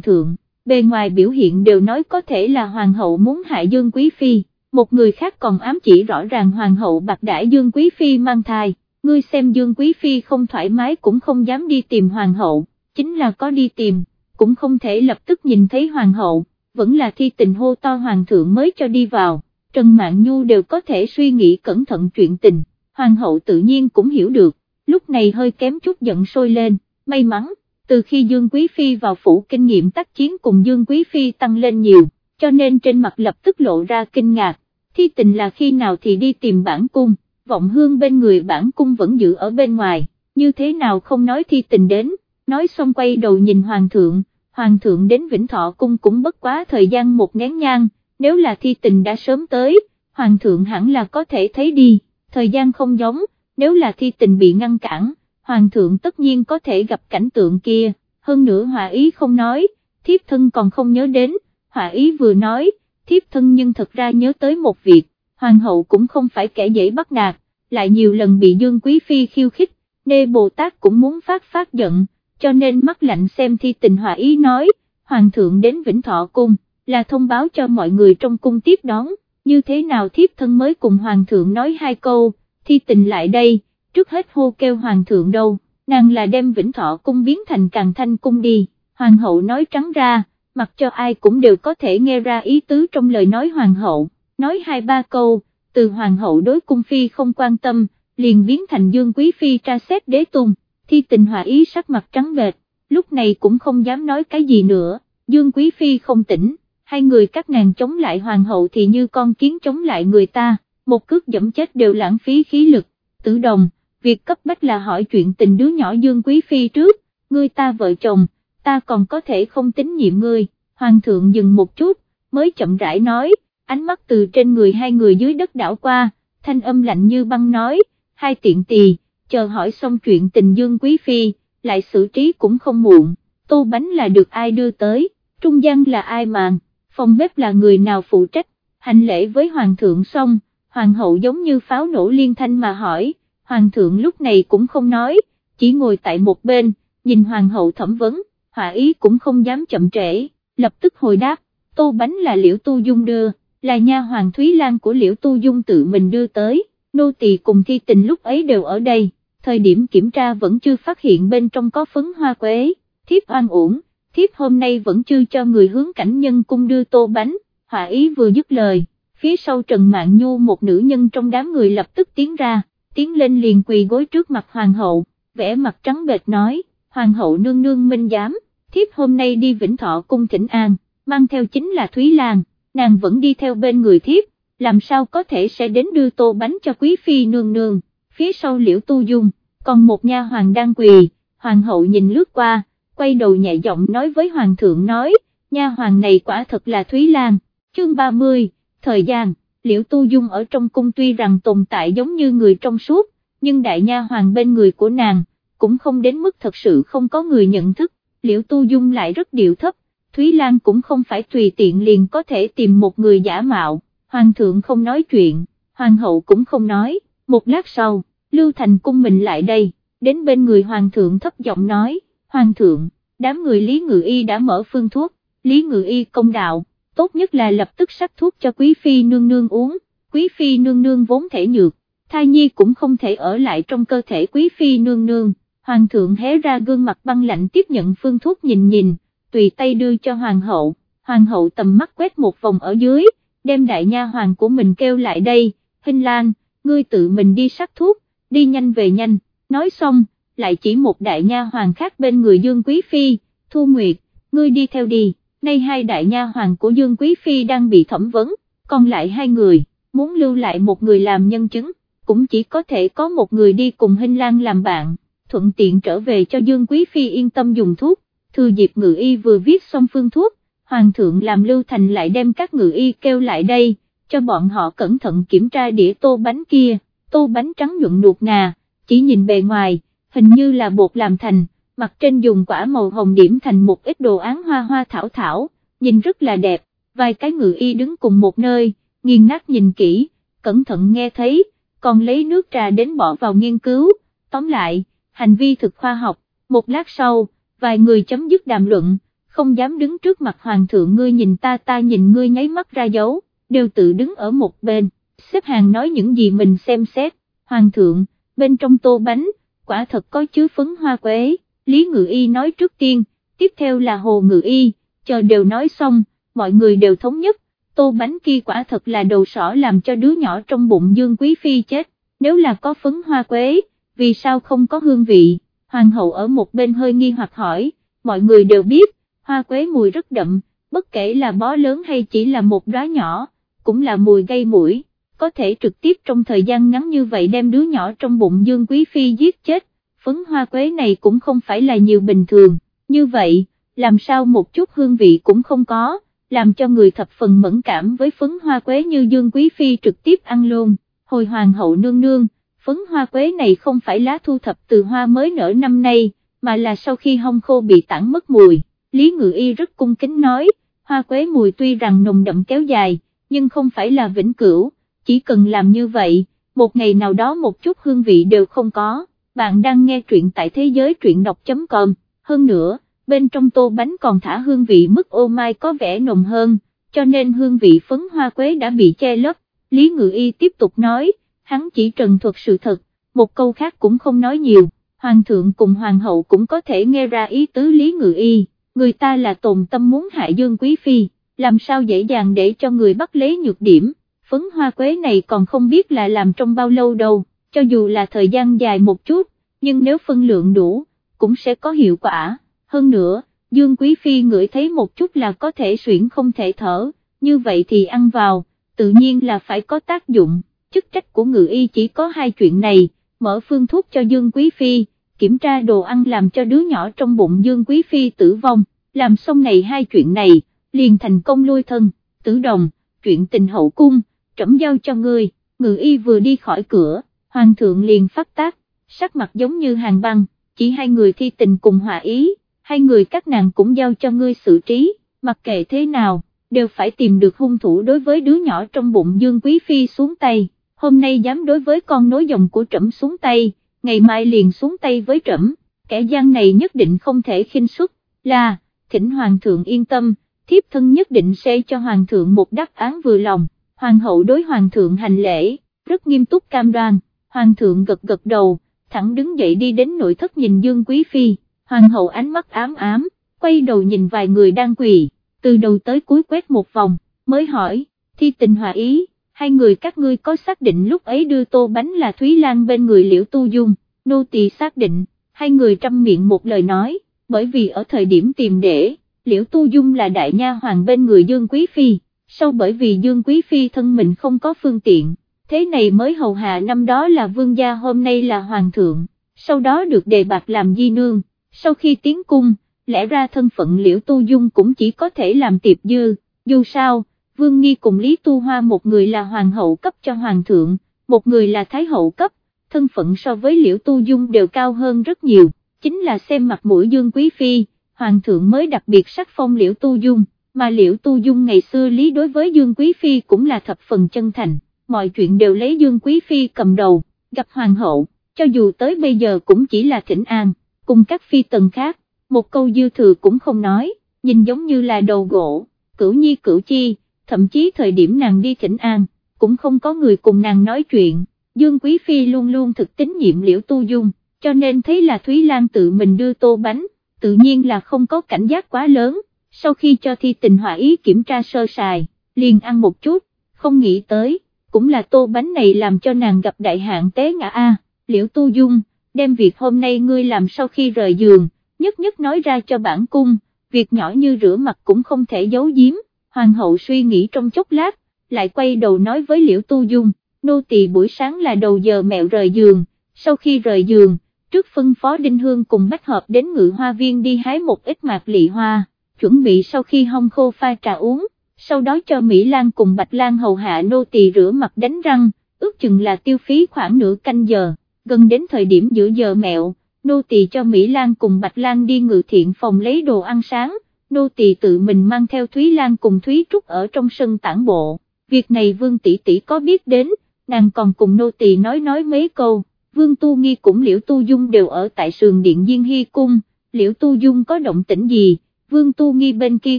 thượng, bề ngoài biểu hiện đều nói có thể là hoàng hậu muốn hại Dương Quý Phi, một người khác còn ám chỉ rõ ràng hoàng hậu bạc đãi Dương Quý Phi mang thai, ngươi xem Dương Quý Phi không thoải mái cũng không dám đi tìm hoàng hậu, chính là có đi tìm, cũng không thể lập tức nhìn thấy hoàng hậu, vẫn là thi tình hô to hoàng thượng mới cho đi vào, Trần Mạn Nhu đều có thể suy nghĩ cẩn thận chuyện tình, hoàng hậu tự nhiên cũng hiểu được, lúc này hơi kém chút giận sôi lên, may mắn, từ khi Dương Quý Phi vào phủ kinh nghiệm tác chiến cùng Dương Quý Phi tăng lên nhiều, cho nên trên mặt lập tức lộ ra kinh ngạc, thi tình là khi nào thì đi tìm bản cung, vọng hương bên người bản cung vẫn giữ ở bên ngoài, như thế nào không nói thi tình đến, nói xong quay đầu nhìn hoàng thượng, hoàng thượng đến Vĩnh Thọ cung cũng bất quá thời gian một nén nhang, nếu là thi tình đã sớm tới, hoàng thượng hẳn là có thể thấy đi, thời gian không giống, nếu là thi tình bị ngăn cản, hoàng thượng tất nhiên có thể gặp cảnh tượng kia, hơn nữa hòa ý không nói, thiếp thân còn không nhớ đến, hòa ý vừa nói, thiếp thân nhưng thật ra nhớ tới một việc, hoàng hậu cũng không phải kẻ dễ bắt nạt, lại nhiều lần bị Dương Quý Phi khiêu khích, nê Bồ Tát cũng muốn phát phát giận, cho nên mắt lạnh xem thi tình hòa ý nói, hoàng thượng đến Vĩnh Thọ Cung, là thông báo cho mọi người trong cung tiếp đón, như thế nào thiếp thân mới cùng hoàng thượng nói hai câu, thi tình lại đây, trước hết hô kêu hoàng thượng đâu, nàng là đem Vĩnh Thọ Cung biến thành càng thanh cung đi, hoàng hậu nói trắng ra, mặc cho ai cũng đều có thể nghe ra ý tứ trong lời nói hoàng hậu, nói hai ba câu, từ hoàng hậu đối cung phi không quan tâm, liền biến thành dương quý phi tra xét đế tung, thi tình hòa ý sắc mặt trắng bệch, lúc này cũng không dám nói cái gì nữa, dương quý phi không tỉnh, hai người các nàng chống lại hoàng hậu thì như con kiến chống lại người ta, một cước dẫm chết đều lãng phí khí lực, tử đồng, việc cấp bách là hỏi chuyện tình đứa nhỏ dương quý phi trước, ngươi ta vợ chồng, ta còn có thể không tín nhiệm ngươi, hoàng thượng dừng một chút, mới chậm rãi nói, ánh mắt từ trên người hai người dưới đất đảo qua, thanh âm lạnh như băng nói, hai tiện tỳ, chờ hỏi xong chuyện tình dương quý phi, lại xử trí cũng không muộn, tô bánh là được ai đưa tới, trung gian là ai màng, phòng bếp là người nào phụ trách, hành lễ với hoàng thượng xong, hoàng hậu giống như pháo nổ liên thanh mà hỏi, hoàng thượng lúc này cũng không nói, chỉ ngồi tại một bên, nhìn hoàng hậu thẩm vấn, họa ý cũng không dám chậm trễ, lập tức hồi đáp, tô bánh là liễu tu dung đưa, là nha hoàng Thúy Lan của liễu tu dung tự mình đưa tới, nô tỳ cùng thi tình lúc ấy đều ở đây, thời điểm kiểm tra vẫn chưa phát hiện bên trong có phấn hoa quế, thiếp oan uổng, thiếp hôm nay vẫn chưa cho người hướng cảnh nhân cung đưa tô bánh, họa ý vừa dứt lời, phía sau Trần Mạn Nhu một nữ nhân trong đám người lập tức tiến ra, tiến lên liền quỳ gối trước mặt hoàng hậu, vẽ mặt trắng bệch nói, hoàng hậu nương nương minh giám, thiếp hôm nay đi Vĩnh Thọ cung thỉnh an, mang theo chính là Thúy Lan, nàng vẫn đi theo bên người thiếp, làm sao có thể sẽ đến đưa tô bánh cho quý phi nương nương, phía sau liễu tu dung, còn một nha hoàng đang quỳ, hoàng hậu nhìn lướt qua, quay đầu nhẹ giọng nói với hoàng thượng nói, nha hoàng này quả thật là Thúy Lan, chương 30, thời gian, liễu tu dung ở trong cung tuy rằng tồn tại giống như người trong suốt, nhưng đại nha hoàng bên người của nàng, cũng không đến mức thật sự không có người nhận thức, liễu tu dung lại rất điệu thấp, Thúy Lan cũng không phải tùy tiện liền có thể tìm một người giả mạo, hoàng thượng không nói chuyện, hoàng hậu cũng không nói, một lát sau, Lưu Thành cung mình lại đây, đến bên người hoàng thượng thấp giọng nói, hoàng thượng, đám người Lý Ngự Y đã mở phương thuốc, Lý Ngự Y công đạo, tốt nhất là lập tức sắc thuốc cho Quý Phi nương nương uống, Quý Phi nương nương vốn thể nhược, thai nhi cũng không thể ở lại trong cơ thể Quý Phi nương nương, hoàng thượng hé ra gương mặt băng lạnh tiếp nhận phương thuốc nhìn nhìn, tùy tay đưa cho hoàng hậu, hoàng hậu tầm mắt quét một vòng ở dưới, đem đại nha hoàng của mình kêu lại đây, hình lan, ngươi tự mình đi sắc thuốc, đi nhanh về nhanh, nói xong, lại chỉ một đại nha hoàng khác bên người Dương Quý Phi, Thu Nguyệt, ngươi đi theo đi, nay hai đại nha hoàng của Dương Quý Phi đang bị thẩm vấn, còn lại hai người, muốn lưu lại một người làm nhân chứng, cũng chỉ có thể có một người đi cùng Hinh Lan làm bạn, thuận tiện trở về cho Dương Quý Phi yên tâm dùng thuốc, thư dịp ngự y vừa viết xong phương thuốc, Hoàng thượng làm Lưu Thành lại đem các ngự y kêu lại đây, cho bọn họ cẩn thận kiểm tra đĩa tô bánh kia, tô bánh trắng nhuận nuột nà, chỉ nhìn bề ngoài, hình như là bột làm thành, mặt trên dùng quả màu hồng điểm thành một ít đồ án hoa hoa thảo thảo, nhìn rất là đẹp, vài cái ngự y đứng cùng một nơi, nghiêng nát nhìn kỹ, cẩn thận nghe thấy, còn lấy nước trà đến bỏ vào nghiên cứu, tóm lại, hành vi thực khoa học, một lát sau, vài người chấm dứt đàm luận, không dám đứng trước mặt hoàng thượng ngươi nhìn ta ta nhìn ngươi nháy mắt ra dấu, đều tự đứng ở một bên, xếp hàng nói những gì mình xem xét, hoàng thượng, bên trong tô bánh, quả thật có chứa phấn hoa quế, Lý Ngự Y nói trước tiên, tiếp theo là Hồ Ngự Y, chờ đều nói xong, mọi người đều thống nhất, tô bánh kia quả thật là đầu sỏ làm cho đứa nhỏ trong bụng Dương Quý Phi chết, nếu là có phấn hoa quế, vì sao không có hương vị, hoàng hậu ở một bên hơi nghi hoặc hỏi, mọi người đều biết, hoa quế mùi rất đậm, bất kể là bó lớn hay chỉ là một đóa nhỏ, cũng là mùi gây mũi, có thể trực tiếp trong thời gian ngắn như vậy đem đứa nhỏ trong bụng Dương Quý Phi giết chết, phấn hoa quế này cũng không phải là nhiều bình thường, như vậy, làm sao một chút hương vị cũng không có, làm cho người thập phần mẫn cảm với phấn hoa quế như Dương Quý Phi trực tiếp ăn luôn, hồi hoàng hậu nương nương, phấn hoa quế này không phải lá thu thập từ hoa mới nở năm nay, mà là sau khi hong khô bị tản mất mùi, Lý Ngự Y rất cung kính nói, hoa quế mùi tuy rằng nồng đậm kéo dài, nhưng không phải là vĩnh cửu, chỉ cần làm như vậy, một ngày nào đó một chút hương vị đều không có, bạn đang nghe truyện tại thế giới truyện đọc.com, hơn nữa, bên trong tô bánh còn thả hương vị mức ô mai có vẻ nồng hơn, cho nên hương vị phấn hoa quế đã bị che lấp, Lý Ngự Y tiếp tục nói, hắn chỉ trần thuật sự thật, một câu khác cũng không nói nhiều, Hoàng thượng cùng Hoàng hậu cũng có thể nghe ra ý tứ Lý Ngự Y, người ta là tồn tâm muốn hại Dương Quý Phi, làm sao dễ dàng để cho người bắt lấy nhược điểm, phấn hoa quế này còn không biết là làm trong bao lâu đâu, cho dù là thời gian dài một chút, nhưng nếu phân lượng đủ, cũng sẽ có hiệu quả, hơn nữa, Dương Quý Phi ngửi thấy một chút là có thể xuyển không thể thở, như vậy thì ăn vào, tự nhiên là phải có tác dụng, chức trách của ngự y chỉ có hai chuyện này, mở phương thuốc cho Dương Quý Phi, kiểm tra đồ ăn làm cho đứa nhỏ trong bụng Dương Quý Phi tử vong, làm xong này hai chuyện này, liền thành công lui thân, tử đồng, chuyện tình hậu cung, trẫm giao cho ngươi, ngự y vừa đi khỏi cửa, hoàng thượng liền phát tác, sắc mặt giống như hàng băng, chỉ hai người thi tình cùng hòa ý, hai người các nàng cũng giao cho ngươi xử trí, mặc kệ thế nào, đều phải tìm được hung thủ đối với đứa nhỏ trong bụng Dương Quý Phi xuống tay, hôm nay dám đối với con nối dòng của trẫm xuống tay, ngày mai liền xuống tay với trẫm, kẻ gian này nhất định không thể khinh suất, là, thỉnh Hoàng thượng yên tâm, thiếp thân nhất định sẽ cho Hoàng thượng một đáp án vừa lòng, Hoàng hậu đối Hoàng thượng hành lễ, rất nghiêm túc cam đoan, Hoàng thượng gật gật đầu, thẳng đứng dậy đi đến nội thất nhìn Dương Quý Phi, Hoàng hậu ánh mắt ám ám, quay đầu nhìn vài người đang quỳ, từ đầu tới cuối quét một vòng, mới hỏi, thi tình hòa ý, hai người các ngươi có xác định lúc ấy đưa tô bánh là Thúy Lan bên người liễu tu dung, nô tỳ xác định, hai người trăm miệng một lời nói, bởi vì ở thời điểm tìm để, Liễu Tu Dung là đại nha hoàng bên người Dương Quý Phi, sau bởi vì Dương Quý Phi thân mình không có phương tiện, thế này mới hầu hạ năm đó là vương gia hôm nay là hoàng thượng, sau đó được đề bạc làm di nương, sau khi tiến cung, lẽ ra thân phận Liễu Tu Dung cũng chỉ có thể làm tiệp dư, dù sao, Vương Nghi cùng Lý Tu Hoa một người là hoàng hậu cấp cho hoàng thượng, một người là thái hậu cấp, thân phận so với Liễu Tu Dung đều cao hơn rất nhiều, chính là xem mặt mũi Dương Quý Phi, hoàng thượng mới đặc biệt sắc phong Liễu Tu Dung, mà Liễu Tu Dung ngày xưa Lý đối với Dương Quý Phi cũng là thập phần chân thành, mọi chuyện đều lấy Dương Quý Phi cầm đầu, gặp hoàng hậu, cho dù tới bây giờ cũng chỉ là thỉnh an, cùng các phi tần khác, một câu dư thừa cũng không nói, nhìn giống như là đầu gỗ, cửu nhi cửu chi, thậm chí thời điểm nàng đi thỉnh an, cũng không có người cùng nàng nói chuyện, Dương Quý Phi luôn luôn thực tín nhiệm liễu tu dung, cho nên thấy là Thúy Lan tự mình đưa tô bánh, tự nhiên là không có cảnh giác quá lớn, sau khi cho thi tình hỏa ý kiểm tra sơ sài, liền ăn một chút, không nghĩ tới, cũng là tô bánh này làm cho nàng gặp đại hạn tế ngã A, liễu tu dung, đem việc hôm nay ngươi làm sau khi rời giường, nhất nhất nói ra cho bản cung, việc nhỏ như rửa mặt cũng không thể giấu giếm, hoàng hậu suy nghĩ trong chốc lát, lại quay đầu nói với liễu tu dung, nô tỳ buổi sáng là đầu giờ mẹo rời giường, sau khi rời giường, trước phân phó Đinh Hương cùng Bách Hợp đến ngự hoa viên đi hái một ít mạc lị hoa, chuẩn bị sau khi hong khô pha trà uống, sau đó cho Mỹ Lan cùng Bạch Lan hầu hạ nô tỳ rửa mặt đánh răng, ước chừng là tiêu phí khoảng nửa canh giờ, gần đến thời điểm giữa giờ mẹo, nô tỳ cho Mỹ Lan cùng Bạch Lan đi ngự thiện phòng lấy đồ ăn sáng, nô tỳ tự mình mang theo Thúy Lan cùng Thúy Trúc ở trong sân tản bộ, việc này Vương Tỷ Tỷ có biết đến, nàng còn cùng nô tỳ nói nói mấy câu, Vương Tu Nghi cũng Liễu Tu Dung đều ở tại sườn điện Diên Hy Cung, Liễu Tu Dung có động tĩnh gì, Vương Tu Nghi bên kia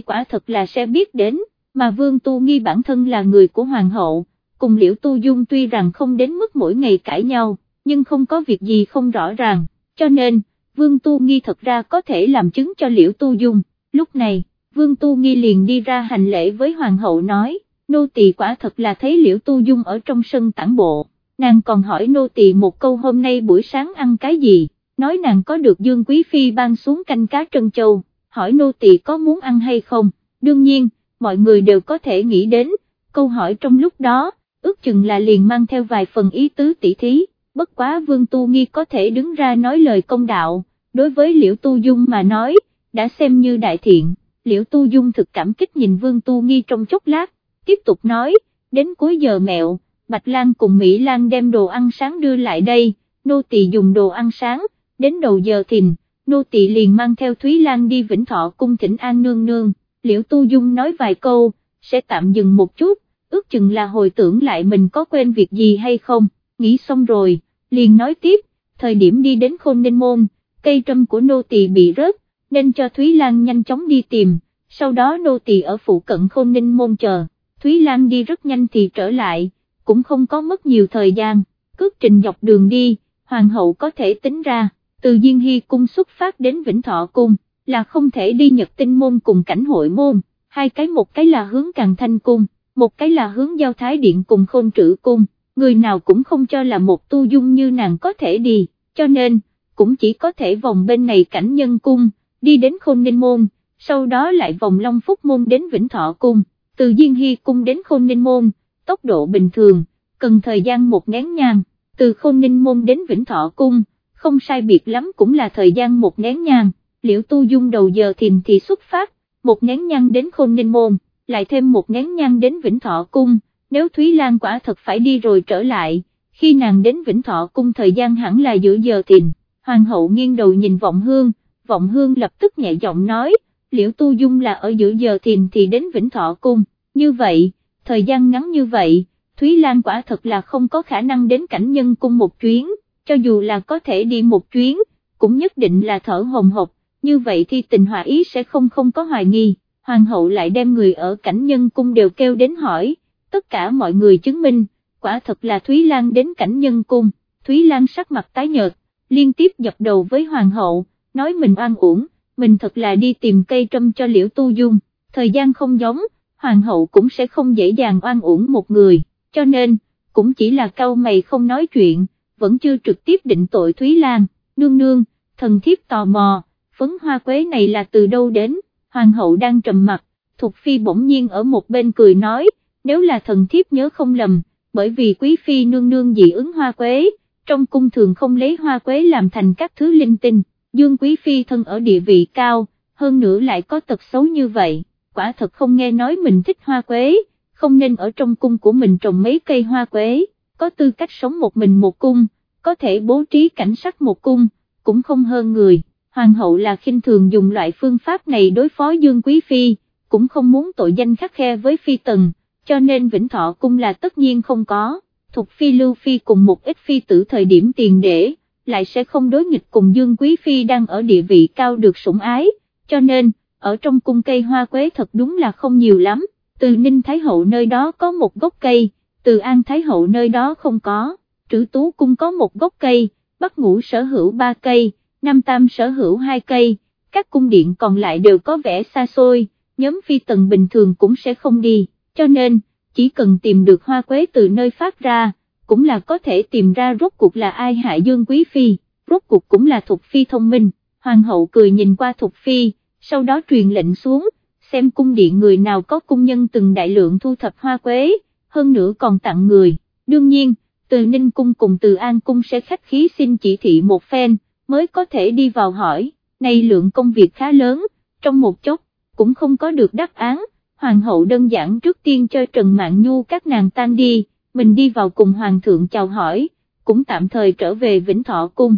quả thật là sẽ biết đến, mà Vương Tu Nghi bản thân là người của Hoàng hậu, cùng Liễu Tu Dung tuy rằng không đến mức mỗi ngày cãi nhau, nhưng không có việc gì không rõ ràng, cho nên, Vương Tu Nghi thật ra có thể làm chứng cho Liễu Tu Dung, lúc này, Vương Tu Nghi liền đi ra hành lễ với Hoàng hậu nói, nô tỳ quả thật là thấy Liễu Tu Dung ở trong sân tản bộ, nàng còn hỏi nô tỳ một câu hôm nay buổi sáng ăn cái gì, nói nàng có được Dương Quý Phi ban xuống canh cá trân châu, hỏi nô tỳ có muốn ăn hay không, đương nhiên, mọi người đều có thể nghĩ đến, câu hỏi trong lúc đó, ước chừng là liền mang theo vài phần ý tứ tỷ thí, bất quá Vương Tu Nghi có thể đứng ra nói lời công đạo, đối với Liễu Tu Dung mà nói, đã xem như đại thiện, Liễu Tu Dung thực cảm kích nhìn Vương Tu Nghi trong chốc lát, tiếp tục nói, đến cuối giờ mẹo, Bạch Lan cùng Mỹ Lan đem đồ ăn sáng đưa lại đây, nô tỳ dùng đồ ăn sáng, đến đầu giờ thìn, nô tỳ liền mang theo Thúy Lan đi Vĩnh Thọ cung thỉnh an nương nương, Liễu Tu Dung nói vài câu, sẽ tạm dừng một chút, ước chừng là hồi tưởng lại mình có quên việc gì hay không, nghĩ xong rồi, liền nói tiếp, thời điểm đi đến khôn ninh môn, cây trâm của nô tỳ bị rớt, nên cho Thúy Lan nhanh chóng đi tìm, sau đó nô tỳ ở phụ cận khôn ninh môn chờ, Thúy Lan đi rất nhanh thì trở lại, cũng không có mất nhiều thời gian, cước trình dọc đường đi, hoàng hậu có thể tính ra, từ Diên Hy cung xuất phát đến Vĩnh Thọ cung, là không thể đi Nhật Tinh môn cùng cảnh hội môn, hai cái một cái là hướng Càng Thanh cung, một cái là hướng Giao Thái Điện cùng Khôn Trữ cung, người nào cũng không cho là một tu dung như nàng có thể đi, cho nên, cũng chỉ có thể vòng bên này cảnh nhân cung, đi đến Khôn Ninh môn, sau đó lại vòng Long Phúc môn đến Vĩnh Thọ cung, từ Diên Hy cung đến Khôn Ninh môn tốc độ bình thường, cần thời gian một nén nhang, từ khôn ninh môn đến Vĩnh Thọ Cung, không sai biệt lắm cũng là thời gian một nén nhang, liễu tu dung đầu giờ thìn thì xuất phát, một nén nhang đến khôn ninh môn, lại thêm một nén nhang đến Vĩnh Thọ Cung, nếu Thúy Lan quả thật phải đi rồi trở lại, khi nàng đến Vĩnh Thọ Cung thời gian hẳn là giữa giờ thìn, hoàng hậu nghiêng đầu nhìn vọng hương, vọng hương lập tức nhẹ giọng nói, liễu tu dung là ở giữa giờ thìn thì đến Vĩnh Thọ Cung, như vậy, thời gian ngắn như vậy, Thúy Lan quả thật là không có khả năng đến cảnh nhân cung một chuyến, cho dù là có thể đi một chuyến, cũng nhất định là thở hồng hộc, như vậy thì tình hòa ý sẽ không không có hoài nghi, hoàng hậu lại đem người ở cảnh nhân cung đều kêu đến hỏi, tất cả mọi người chứng minh, quả thật là Thúy Lan đến cảnh nhân cung, Thúy Lan sắc mặt tái nhợt, liên tiếp dập đầu với hoàng hậu, nói mình oan uổng, mình thật là đi tìm cây trâm cho liễu tu dung, thời gian không giống, hoàng hậu cũng sẽ không dễ dàng oan uổng một người, cho nên, cũng chỉ là câu mày không nói chuyện, vẫn chưa trực tiếp định tội Thúy Lan, nương nương, thần thiếp tò mò, phấn hoa quế này là từ đâu đến, hoàng hậu đang trầm mặt, Thục Phi bỗng nhiên ở một bên cười nói, nếu là thần thiếp nhớ không lầm, bởi vì quý phi nương nương dị ứng hoa quế, trong cung thường không lấy hoa quế làm thành các thứ linh tinh, dương quý phi thân ở địa vị cao, hơn nữa lại có tật xấu như vậy, quả thật không nghe nói mình thích hoa quế, không nên ở trong cung của mình trồng mấy cây hoa quế, có tư cách sống một mình một cung, có thể bố trí cảnh sắc một cung, cũng không hơn người, hoàng hậu là khinh thường dùng loại phương pháp này đối phó dương quý phi, cũng không muốn tội danh khắc khe với phi tần cho nên Vĩnh Thọ Cung là tất nhiên không có, Thục Phi Lưu Phi cùng một ít phi tử thời điểm tiền để, lại sẽ không đối nghịch cùng Dương Quý Phi đang ở địa vị cao được sủng ái, cho nên, ở trong cung cây hoa quế thật đúng là không nhiều lắm, từ Ninh Thái Hậu nơi đó có một gốc cây, từ An Thái Hậu nơi đó không có, trữ tú cung có một gốc cây, Bắc Ngũ sở hữu ba cây, Nam Tam sở hữu hai cây, các cung điện còn lại đều có vẻ xa xôi, nhóm phi tần bình thường cũng sẽ không đi cho nên, chỉ cần tìm được hoa quế từ nơi phát ra, cũng là có thể tìm ra rốt cuộc là ai hại Dương Quý Phi, rốt cuộc cũng là Thục Phi thông minh, Hoàng hậu cười nhìn qua Thục Phi, sau đó truyền lệnh xuống, xem cung điện người nào có cung nhân từng đại lượng thu thập hoa quế, hơn nữa còn tặng người, đương nhiên, từ Ninh Cung cùng từ An Cung sẽ khách khí xin chỉ thị một phen, mới có thể đi vào hỏi, nay lượng công việc khá lớn, trong một chốc, cũng không có được đáp án, hoàng hậu đơn giản trước tiên cho Trần mạng Nhu các nàng tan đi, mình đi vào cùng hoàng thượng chào hỏi, cũng tạm thời trở về Vĩnh Thọ Cung.